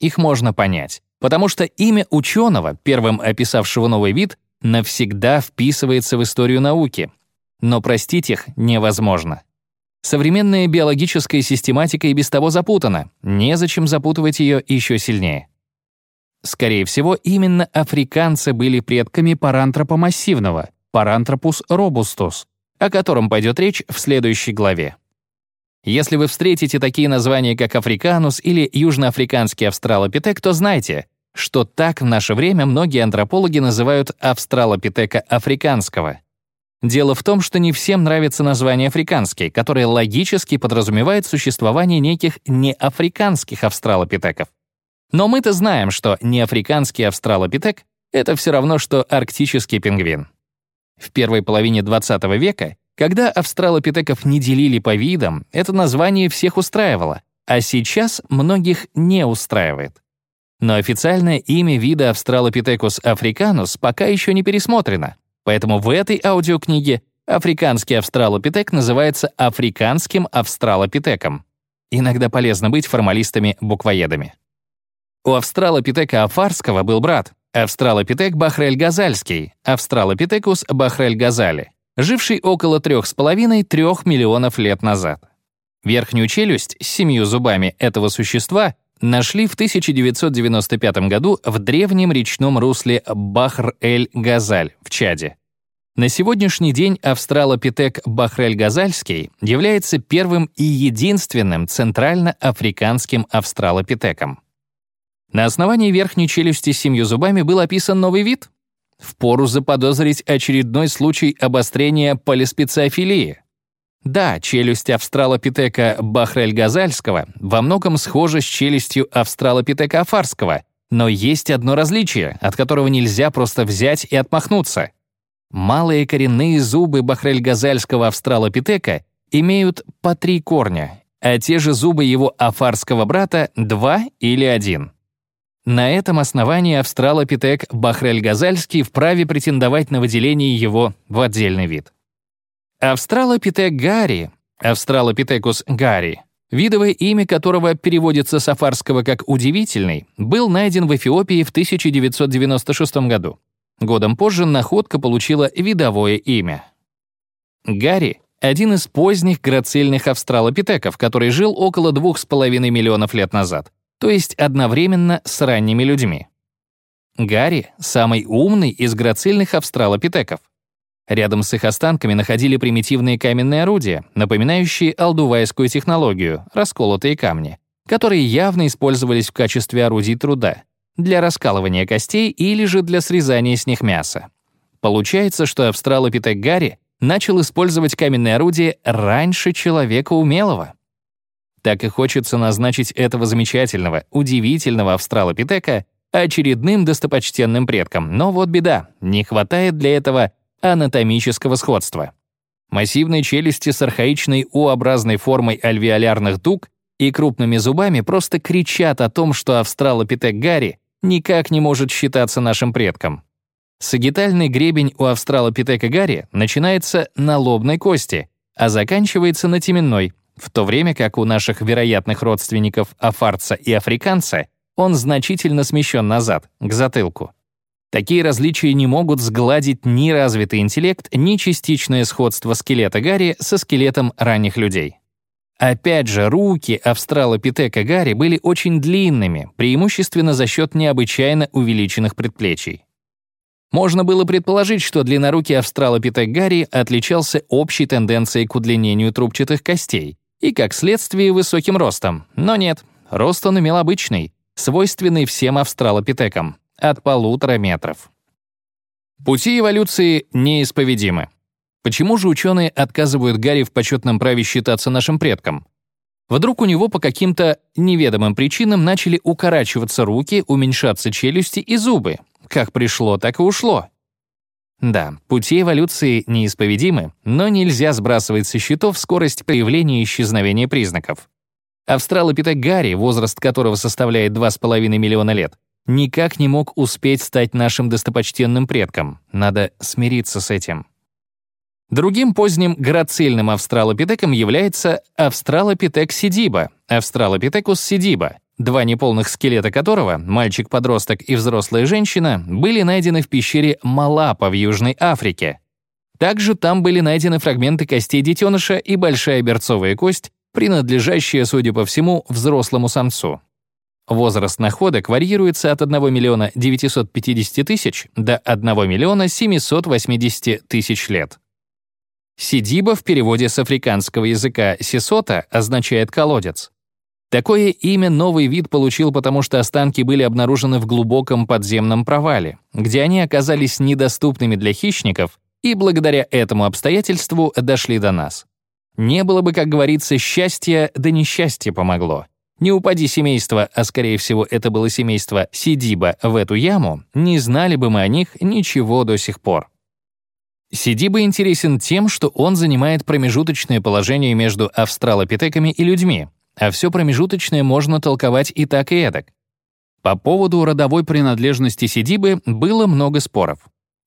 A: Их можно понять, потому что имя ученого, первым описавшего новый вид, навсегда вписывается в историю науки. Но простить их невозможно. Современная биологическая систематика и без того запутана, незачем запутывать ее еще сильнее. Скорее всего, именно африканцы были предками парантропа массивного, парантропус робустус, о котором пойдет речь в следующей главе. Если вы встретите такие названия, как африканус или южноафриканский австралопитек, то знайте, что так в наше время многие антропологи называют австралопитека африканского. Дело в том, что не всем нравится название африканский, которое логически подразумевает существование неких неафриканских австралопитеков. Но мы-то знаем, что неафриканский австралопитек — это все равно, что арктический пингвин. В первой половине 20 века, когда австралопитеков не делили по видам, это название всех устраивало, а сейчас многих не устраивает. Но официальное имя вида Австралопитекус африканус пока еще не пересмотрено, поэтому в этой аудиокниге африканский австралопитек называется африканским австралопитеком. Иногда полезно быть формалистами-буквоедами. У австралопитека афарского был брат, австралопитек бахрель-газальский, австралопитекус бахрель-газали, живший около 3,5-3 миллионов лет назад. Верхнюю челюсть с семью зубами этого существа нашли в 1995 году в древнем речном русле Бахр-эль-Газаль в Чаде. На сегодняшний день австралопитек Бахрель-Газальский является первым и единственным центральноафриканским австралопитеком. На основании верхней челюсти с семью зубами был описан новый вид. Впору заподозрить очередной случай обострения полиспециофилии. Да, челюсть австралопитека Бахрель-Газальского во многом схожа с челюстью австралопитека Афарского, но есть одно различие, от которого нельзя просто взять и отмахнуться. Малые коренные зубы Бахрель-Газальского австралопитека имеют по три корня, а те же зубы его афарского брата — два или один. На этом основании австралопитек Бахрель-Газальский вправе претендовать на выделение его в отдельный вид. Австралопитек гарри, Австралопитекус гарри, видовое имя которого переводится с афарского как «удивительный», был найден в Эфиопии в 1996 году. Годом позже находка получила видовое имя. Гарри — один из поздних грацильных австралопитеков, который жил около 2,5 миллионов лет назад, то есть одновременно с ранними людьми. Гарри — самый умный из грацильных австралопитеков. Рядом с их останками находили примитивные каменные орудия, напоминающие алдувайскую технологию, расколотые камни, которые явно использовались в качестве орудий труда, для раскалывания костей или же для срезания с них мяса. Получается, что австралопитек Гарри начал использовать каменные орудия раньше человека умелого. Так и хочется назначить этого замечательного, удивительного австралопитека очередным достопочтенным предком. Но вот беда, не хватает для этого анатомического сходства. Массивные челюсти с архаичной U-образной формой альвеолярных дуг и крупными зубами просто кричат о том, что австралопитек Гарри никак не может считаться нашим предком. Сагитальный гребень у австралопитека Гарри начинается на лобной кости, а заканчивается на теменной, в то время как у наших вероятных родственников афарца и африканца он значительно смещен назад, к затылку. Такие различия не могут сгладить ни развитый интеллект, ни частичное сходство скелета Гарри со скелетом ранних людей. Опять же, руки австралопитека Гарри были очень длинными, преимущественно за счет необычайно увеличенных предплечий. Можно было предположить, что длиннорукий австралопитек Гарри отличался общей тенденцией к удлинению трубчатых костей и, как следствие, высоким ростом. Но нет, рост он имел обычный, свойственный всем австралопитекам от полутора метров. Пути эволюции неисповедимы. Почему же ученые отказывают Гарри в почетном праве считаться нашим предком? Вдруг у него по каким-то неведомым причинам начали укорачиваться руки, уменьшаться челюсти и зубы. Как пришло, так и ушло. Да, пути эволюции неисповедимы, но нельзя сбрасывать со счетов скорость появления и исчезновения признаков. Австралопитек Гарри, возраст которого составляет 2,5 миллиона лет, никак не мог успеть стать нашим достопочтенным предком. Надо смириться с этим. Другим поздним грацильным австралопитеком является австралопитек сидиба, австралопитекус сидиба, два неполных скелета которого, мальчик-подросток и взрослая женщина, были найдены в пещере Малапа в Южной Африке. Также там были найдены фрагменты костей детеныша и большая берцовая кость, принадлежащая, судя по всему, взрослому самцу. Возраст находок варьируется от 1 миллиона 950 тысяч до 1 миллиона 780 тысяч лет. Сидиба в переводе с африканского языка «сисота» означает «колодец». Такое имя новый вид получил, потому что останки были обнаружены в глубоком подземном провале, где они оказались недоступными для хищников и благодаря этому обстоятельству дошли до нас. Не было бы, как говорится, счастья, да несчастье помогло. Не упади семейство, а скорее всего это было семейство Сидиба, в эту яму, не знали бы мы о них ничего до сих пор. Сидиба интересен тем, что он занимает промежуточное положение между австралопитеками и людьми, а все промежуточное можно толковать и так, и эдак. По поводу родовой принадлежности Сидибы было много споров.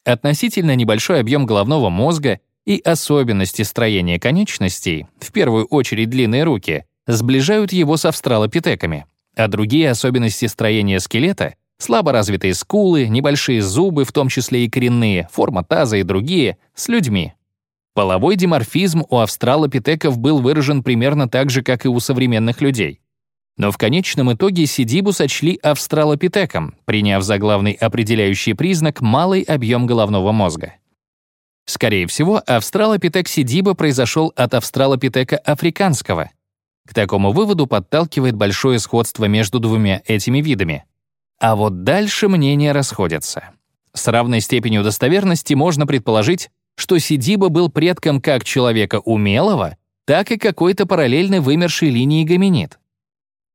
A: Относительно небольшой объем головного мозга и особенности строения конечностей, в первую очередь длинные руки, сближают его с австралопитеками, а другие особенности строения скелета — слабо развитые скулы, небольшие зубы, в том числе и коренные, форма таза и другие — с людьми. Половой диморфизм у австралопитеков был выражен примерно так же, как и у современных людей. Но в конечном итоге Сидибу сочли австралопитеком, приняв за главный определяющий признак малый объем головного мозга. Скорее всего, австралопитек Сидиба произошел от австралопитека африканского. К такому выводу подталкивает большое сходство между двумя этими видами. А вот дальше мнения расходятся. С равной степенью достоверности можно предположить, что Сидиба был предком как человека умелого, так и какой-то параллельно вымершей линии гоминид.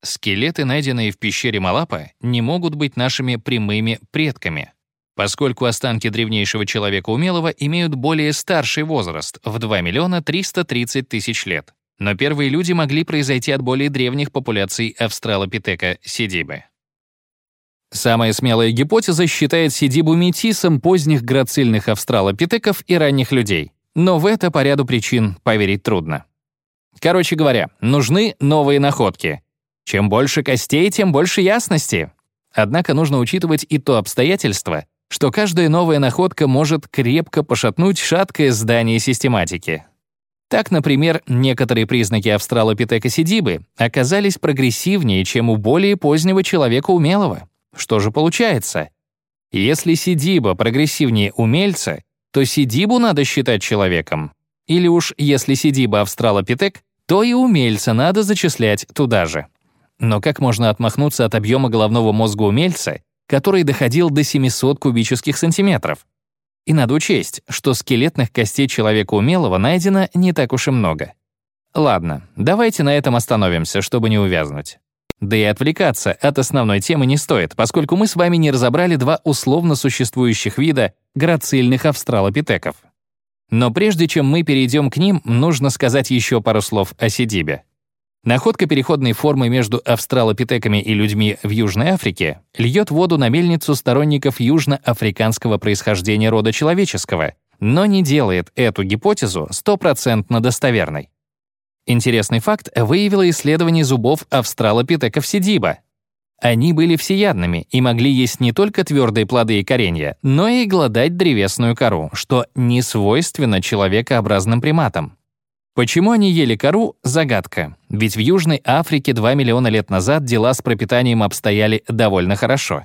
A: Скелеты, найденные в пещере Малапа, не могут быть нашими прямыми предками, поскольку останки древнейшего человека умелого имеют более старший возраст в 2 миллиона 330 тысяч лет. Но первые люди могли произойти от более древних популяций австралопитека сидибы. Самая смелая гипотеза считает Сидибу метисом поздних грацильных австралопитеков и ранних людей. Но в это по ряду причин поверить трудно. Короче говоря, нужны новые находки. Чем больше костей, тем больше ясности. Однако нужно учитывать и то обстоятельство, что каждая новая находка может крепко пошатнуть шаткое здание систематики. Так, например, некоторые признаки австралопитека сидибы оказались прогрессивнее, чем у более позднего человека умелого. Что же получается? Если Сидиба прогрессивнее умельца, то Сидибу надо считать человеком. Или уж если Сидиба австралопитек, то и умельца надо зачислять туда же. Но как можно отмахнуться от объема головного мозга умельца, который доходил до 700 кубических сантиметров? И надо учесть, что скелетных костей человека умелого найдено не так уж и много. Ладно, давайте на этом остановимся, чтобы не увязнуть. Да и отвлекаться от основной темы не стоит, поскольку мы с вами не разобрали два условно существующих вида грацильных австралопитеков. Но прежде чем мы перейдем к ним, нужно сказать еще пару слов о Сидибе. Находка переходной формы между австралопитеками и людьми в Южной Африке льет воду на мельницу сторонников южноафриканского происхождения рода человеческого, но не делает эту гипотезу стопроцентно достоверной. Интересный факт выявило исследование зубов австралопитеков сидиба. Они были всеядными и могли есть не только твердые плоды и коренья, но и глодать древесную кору, что не свойственно человекообразным приматам. Почему они ели кору — загадка, ведь в Южной Африке 2 миллиона лет назад дела с пропитанием обстояли довольно хорошо.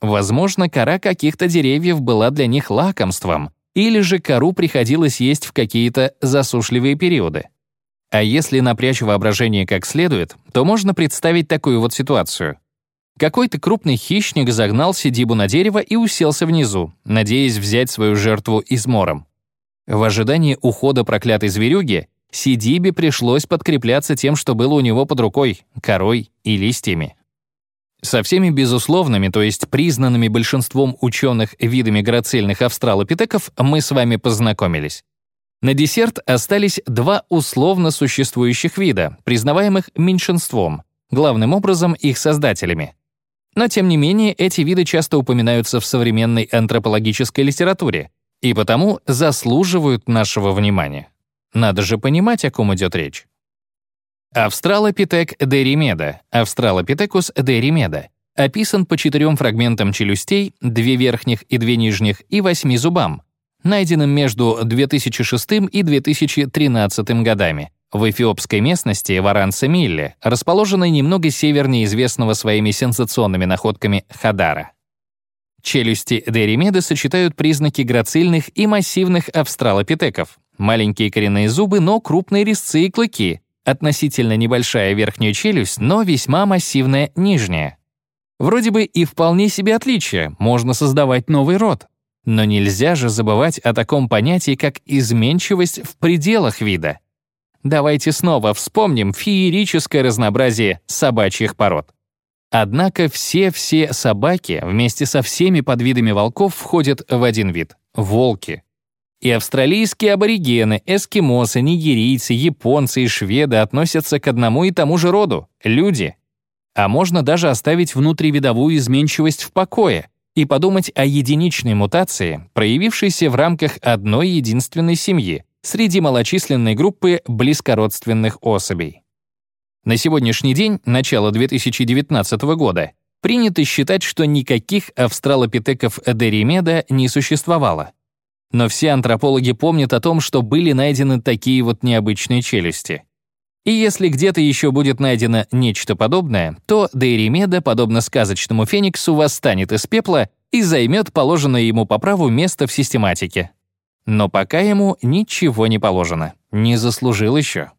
A: Возможно, кора каких-то деревьев была для них лакомством, или же кору приходилось есть в какие-то засушливые периоды. А если напрячь воображение как следует, то можно представить такую вот ситуацию. Какой-то крупный хищник загнал Сидибу на дерево и уселся внизу, надеясь взять свою жертву измором. В ожидании ухода проклятой зверюги Сидибе пришлось подкрепляться тем, что было у него под рукой — корой и листьями. Со всеми безусловными, то есть признанными большинством ученых видами грацильных австралопитеков мы с вами познакомились. На десерт остались два условно существующих вида, признаваемых меньшинством, главным образом их создателями. Но тем не менее эти виды часто упоминаются в современной антропологической литературе и потому заслуживают нашего внимания. Надо же понимать, о ком идет речь. Австралопитек деримеда, Австралопитекус деримеда, описан по четырем фрагментам челюстей, две верхних и две нижних, и восьми зубам, найденным между 2006 и 2013 годами в эфиопской местности Варанса-Милле, расположенной немного севернее известного своими сенсационными находками Хадара. Челюсти Деримеды сочетают признаки грацильных и массивных австралопитеков. Маленькие коренные зубы, но крупные резцы и клыки. Относительно небольшая верхняя челюсть, но весьма массивная нижняя. Вроде бы и вполне себе отличие, можно создавать новый род. Но нельзя же забывать о таком понятии, как изменчивость в пределах вида. давайте снова вспомним феерическое разнообразие собачьих пород. Однако все-все собаки вместе со всеми подвидами волков входят в один вид — волки. И австралийские аборигены, эскимосы, нигерийцы, японцы и шведы относятся к одному и тому же роду — люди. А можно даже оставить внутривидовую изменчивость в покое и подумать о единичной мутации, проявившейся в рамках одной единственной семьи среди малочисленной группы близкородственных особей. На сегодняшний день, начало 2019 года, принято считать, что никаких австралопитеков Эдеримеда не существовало. Но все антропологи помнят о том, что были найдены такие вот необычные челюсти. И если где-то еще будет найдено нечто подобное, то Дейримеда, подобно сказочному фениксу, восстанет из пепла и займет положенное ему по праву место в систематике. Но пока ему ничего не положено, не заслужил еще.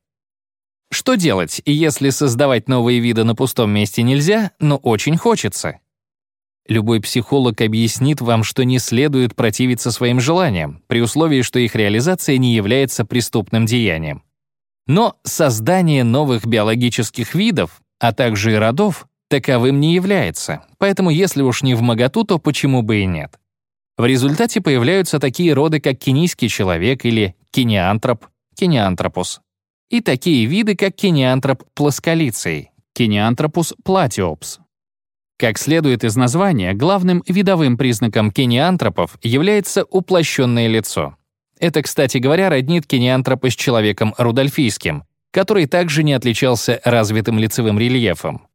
A: Что делать, если создавать новые виды на пустом месте нельзя, но очень хочется? Любой психолог объяснит вам, что не следует противиться своим желаниям, при условии, что их реализация не является преступным деянием. Но создание новых биологических видов, а также и родов, таковым не является, поэтому если уж не в моготу, то почему бы и нет? В результате появляются такие роды, как кенийский человек или кинеантроп, кинеантропус, и такие виды, как кинеантроп плосколицей, кинеантропус платиопс, как следует из названия, главным видовым признаком кинеантропов является уплощенное лицо. Это, кстати говоря, роднит кинеантропа с человеком рудольфийским, который также не отличался развитым лицевым рельефом.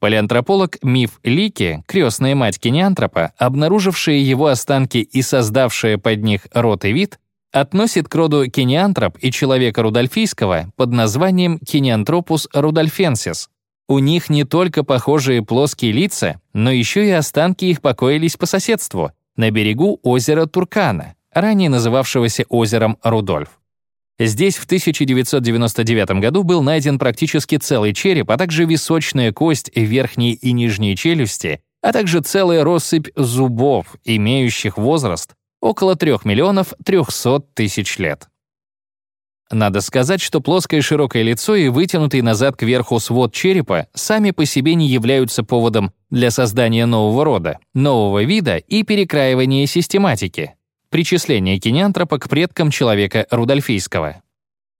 A: Палеантрополог Миф Лики, крестная мать кинеантропа, обнаружившая его останки и создавшая под них род и вид, относит к роду кинеантроп и человека рудольфийского под названием кинеантропус рудольфенсис, у них не только похожие плоские лица, но еще и останки их покоились по соседству, на берегу озера Туркана, ранее называвшегося озером Рудольф. Здесь в 1999 году был найден практически целый череп, а также височная кость верхней и нижней челюсти, а также целая россыпь зубов, имеющих возраст около 3 миллионов 300 тысяч лет. Надо сказать, что плоское широкое лицо и вытянутый назад кверху свод черепа сами по себе не являются поводом для создания нового рода, нового вида и перекраивания систематики, причисления кинеантропа к предкам человека рудольфийского.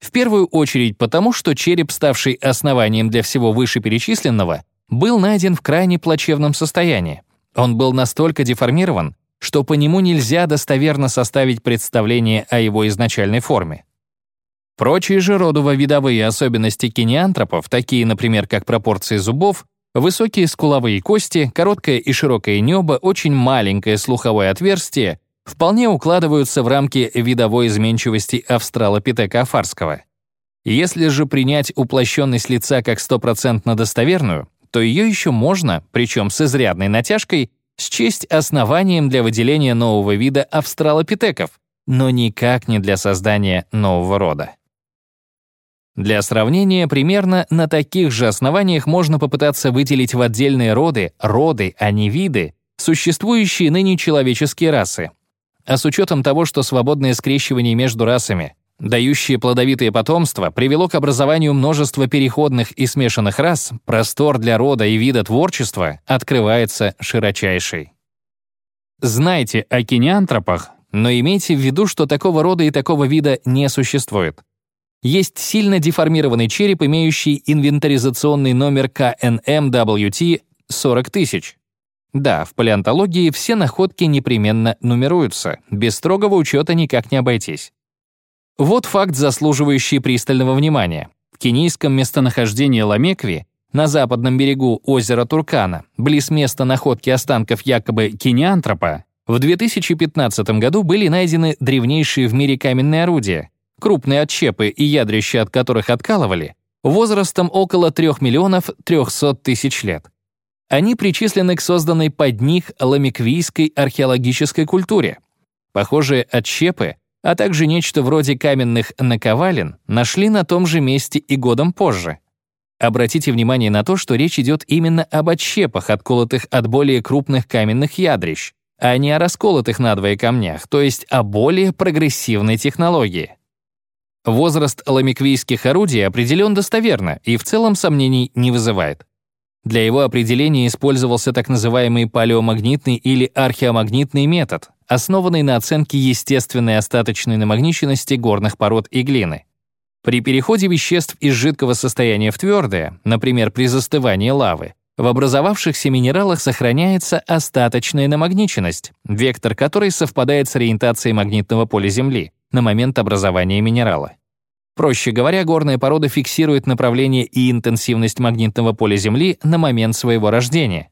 A: В первую очередь потому, что череп, ставший основанием для всего вышеперечисленного, был найден в крайне плачевном состоянии. Он был настолько деформирован, что по нему нельзя достоверно составить представление о его изначальной форме. Прочие же родово-видовые особенности кинеантропов, такие, например, как пропорции зубов, высокие скуловые кости, короткое и широкое небо, очень маленькое слуховое отверстие, вполне укладываются в рамки видовой изменчивости австралопитека афарского. Если же принять уплощенность лица как стопроцентно достоверную, то ее еще можно, причем с изрядной натяжкой, счесть основанием для выделения нового вида австралопитеков, но никак не для создания нового рода. Для сравнения, примерно на таких же основаниях можно попытаться выделить в отдельные роды, роды, а не виды, существующие ныне человеческие расы. А с учетом того, что свободное скрещивание между расами, дающее плодовитое потомство, привело к образованию множества переходных и смешанных рас, простор для рода и вида творчества открывается широчайший. Знайте о кинеантропах, но имейте в виду, что такого рода и такого вида не существует есть сильно деформированный череп, имеющий инвентаризационный номер KNMWT 40 тысяч. Да, в палеонтологии все находки непременно нумеруются, без строгого учета никак не обойтись. Вот факт, заслуживающий пристального внимания. В кенийском местонахождении Ламекви на западном берегу озера Туркана, близ места находки останков якобы кинеантропа, в 2015 году были найдены древнейшие в мире каменные орудия, крупные отщепы и ядрища от которых откалывали, возрастом около 3 миллионов 300 тысяч лет. Они причислены к созданной под них ламиквийской археологической культуре. Похожие отщепы, а также нечто вроде каменных наковален нашли на том же месте и годом позже. Обратите внимание на то, что речь идет именно об отщепах, отколотых от более крупных каменных ядрищ, а не о расколотых надвое камнях, то есть о более прогрессивной технологии. Возраст ламиквийских орудий определен достоверно и в целом сомнений не вызывает. Для его определения использовался так называемый палеомагнитный или археомагнитный метод, основанный на оценке естественной остаточной намагниченности горных пород и глины. При переходе веществ из жидкого состояния в твердое, например, при застывании лавы, в образовавшихся минералах сохраняется остаточная намагниченность, вектор которой совпадает с ориентацией магнитного поля Земли на момент образования минерала. Проще говоря, горная порода фиксирует направление и интенсивность магнитного поля Земли на момент своего рождения.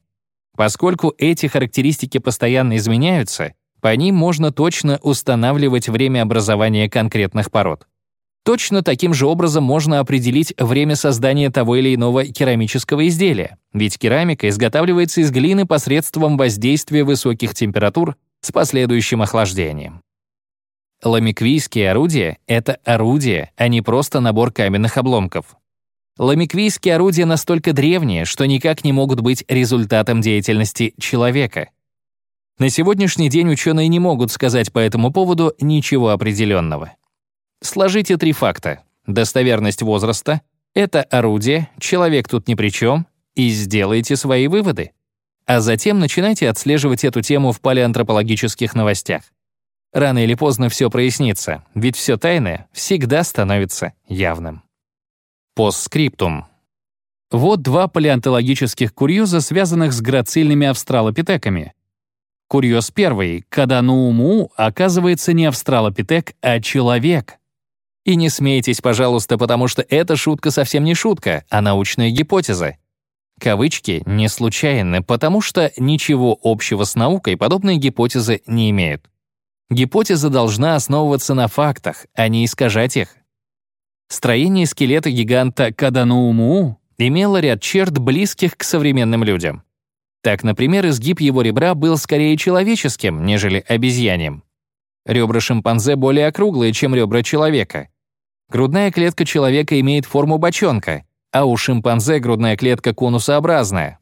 A: Поскольку эти характеристики постоянно изменяются, по ним можно точно устанавливать время образования конкретных пород. Точно таким же образом можно определить время создания того или иного керамического изделия, ведь керамика изготавливается из глины посредством воздействия высоких температур с последующим охлаждением. Ламиквийские орудия — это орудия, а не просто набор каменных обломков. Ламиквийские орудия настолько древние, что никак не могут быть результатом деятельности человека. На сегодняшний день ученые не могут сказать по этому поводу ничего определенного. Сложите три факта. Достоверность возраста — это орудие, человек тут ни при чем, и сделайте свои выводы. А затем начинайте отслеживать эту тему в палеантропологических новостях. Рано или поздно все прояснится, ведь все тайное всегда становится явным. Постскриптум. Вот два палеонтологических курьеза, связанных с грацильными австралопитеками. Курьез первый. Каданууму оказывается не австралопитек, а человек — и не смейтесь, пожалуйста, потому что эта шутка совсем не шутка, а научная гипотеза. Кавычки не случайны, потому что ничего общего с наукой подобные гипотезы не имеют. Гипотеза должна основываться на фактах, а не искажать их. Строение скелета гиганта Каданууму имело ряд черт, близких к современным людям. Так, например, изгиб его ребра был скорее человеческим, нежели обезьяньем. Ребра шимпанзе более округлые, чем ребра человека. Грудная клетка человека имеет форму бочонка, а у шимпанзе грудная клетка конусообразная.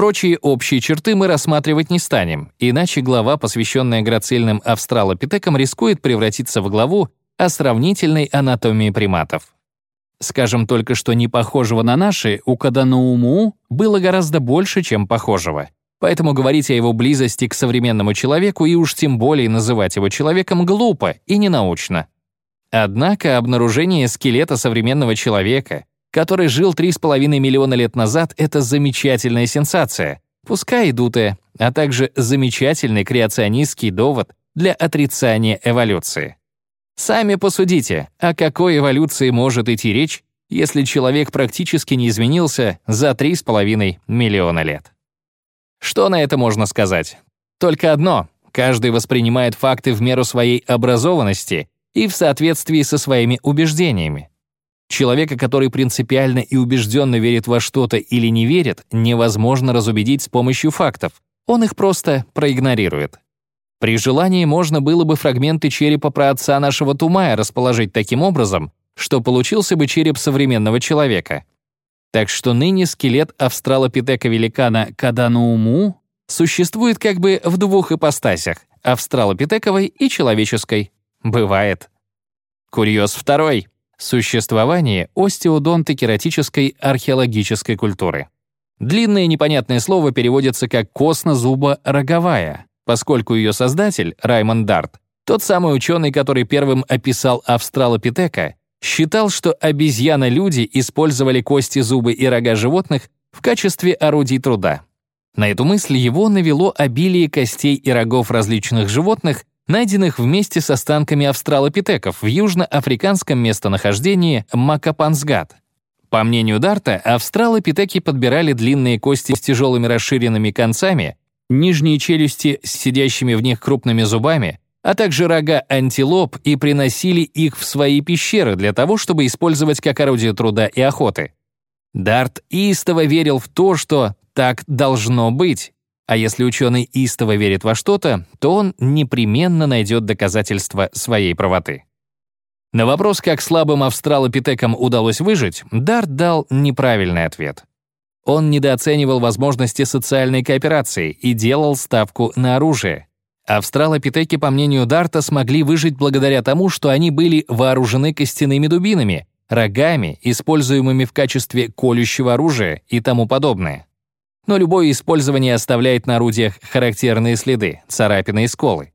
A: Прочие общие черты мы рассматривать не станем, иначе глава, посвященная грацильным австралопитекам, рискует превратиться в главу о сравнительной анатомии приматов. Скажем только, что не похожего на наши у Каданоуму было гораздо больше, чем похожего. Поэтому говорить о его близости к современному человеку и уж тем более называть его человеком глупо и ненаучно. Однако обнаружение скелета современного человека, который жил 3,5 миллиона лет назад, это замечательная сенсация, пускай и дутая, а также замечательный креационистский довод для отрицания эволюции. Сами посудите, о какой эволюции может идти речь, если человек практически не изменился за 3,5 миллиона лет. Что на это можно сказать? Только одно — каждый воспринимает факты в меру своей образованности и в соответствии со своими убеждениями. Человека, который принципиально и убежденно верит во что-то или не верит, невозможно разубедить с помощью фактов. Он их просто проигнорирует. При желании можно было бы фрагменты черепа про отца нашего Тумая расположить таким образом, что получился бы череп современного человека. Так что ныне скелет австралопитека-великана Каданууму существует как бы в двух ипостасях — австралопитековой и человеческой. Бывает. Курьез второй. Существование остеодонтокератической археологической культуры. Длинное непонятное слово переводится как «косно-зубо-роговая», поскольку ее создатель, Раймонд Дарт, тот самый ученый, который первым описал австралопитека, считал, что обезьяны-люди использовали кости, зубы и рога животных в качестве орудий труда. На эту мысль его навело обилие костей и рогов различных животных, найденных вместе с останками австралопитеков в южноафриканском местонахождении Макапансгат. По мнению Дарта, австралопитеки подбирали длинные кости с тяжелыми расширенными концами, нижние челюсти с сидящими в них крупными зубами, а также рога антилоп и приносили их в свои пещеры для того, чтобы использовать как орудие труда и охоты. Дарт истово верил в то, что так должно быть, а если ученый истово верит во что-то, то он непременно найдет доказательства своей правоты. На вопрос, как слабым австралопитекам удалось выжить, Дарт дал неправильный ответ. Он недооценивал возможности социальной кооперации и делал ставку на оружие. Австралопитеки, по мнению Дарта, смогли выжить благодаря тому, что они были вооружены костяными дубинами, рогами, используемыми в качестве колющего оружия и тому подобное. Но любое использование оставляет на орудиях характерные следы, царапины и сколы.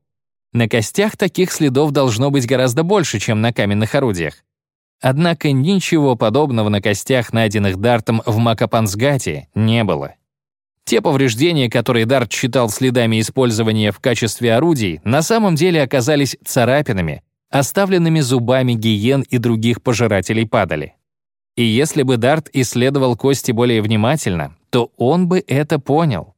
A: На костях таких следов должно быть гораздо больше, чем на каменных орудиях. Однако ничего подобного на костях, найденных Дартом в Макапансгате, не было. Те повреждения, которые Дарт считал следами использования в качестве орудий, на самом деле оказались царапинами, оставленными зубами гиен и других пожирателей падали. И если бы Дарт исследовал кости более внимательно, то он бы это понял.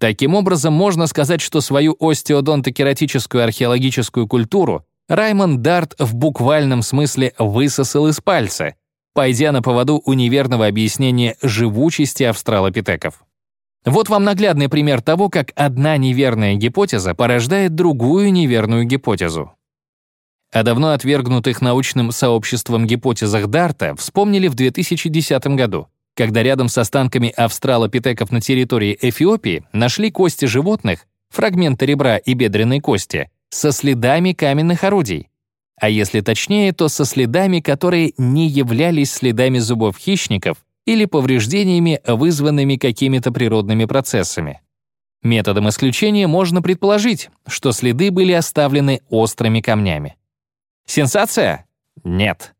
A: Таким образом, можно сказать, что свою остеодонтокератическую археологическую культуру Раймонд Дарт в буквальном смысле высосал из пальца, пойдя на поводу у неверного объяснения живучести австралопитеков. Вот вам наглядный пример того, как одна неверная гипотеза порождает другую неверную гипотезу. О давно отвергнутых научным сообществом гипотезах Дарта вспомнили в 2010 году, когда рядом с останками австралопитеков на территории Эфиопии нашли кости животных, фрагменты ребра и бедренной кости, со следами каменных орудий. А если точнее, то со следами, которые не являлись следами зубов хищников, или повреждениями, вызванными какими-то природными процессами. Методом исключения можно предположить, что следы были оставлены острыми камнями. Сенсация? Нет.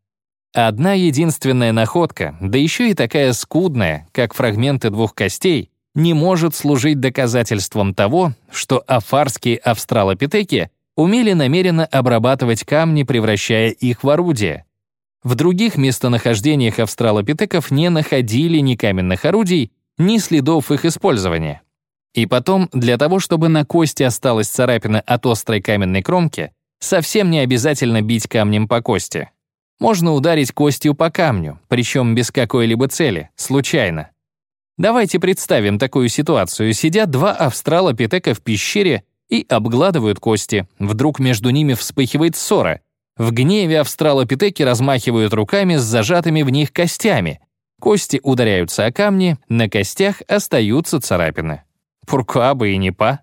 A: Одна единственная находка, да еще и такая скудная, как фрагменты двух костей, не может служить доказательством того, что афарские австралопитеки умели намеренно обрабатывать камни, превращая их в орудия. В других местонахождениях австралопитеков не находили ни каменных орудий, ни следов их использования. И потом, для того, чтобы на кости осталась царапина от острой каменной кромки, совсем не обязательно бить камнем по кости. Можно ударить костью по камню, причем без какой-либо цели, случайно. Давайте представим такую ситуацию. Сидят два австралопитека в пещере и обгладывают кости. Вдруг между ними вспыхивает ссора, в гневе австралопитеки размахивают руками с зажатыми в них костями. Кости ударяются о камни, на костях остаются царапины. Пуркуа бы и не па.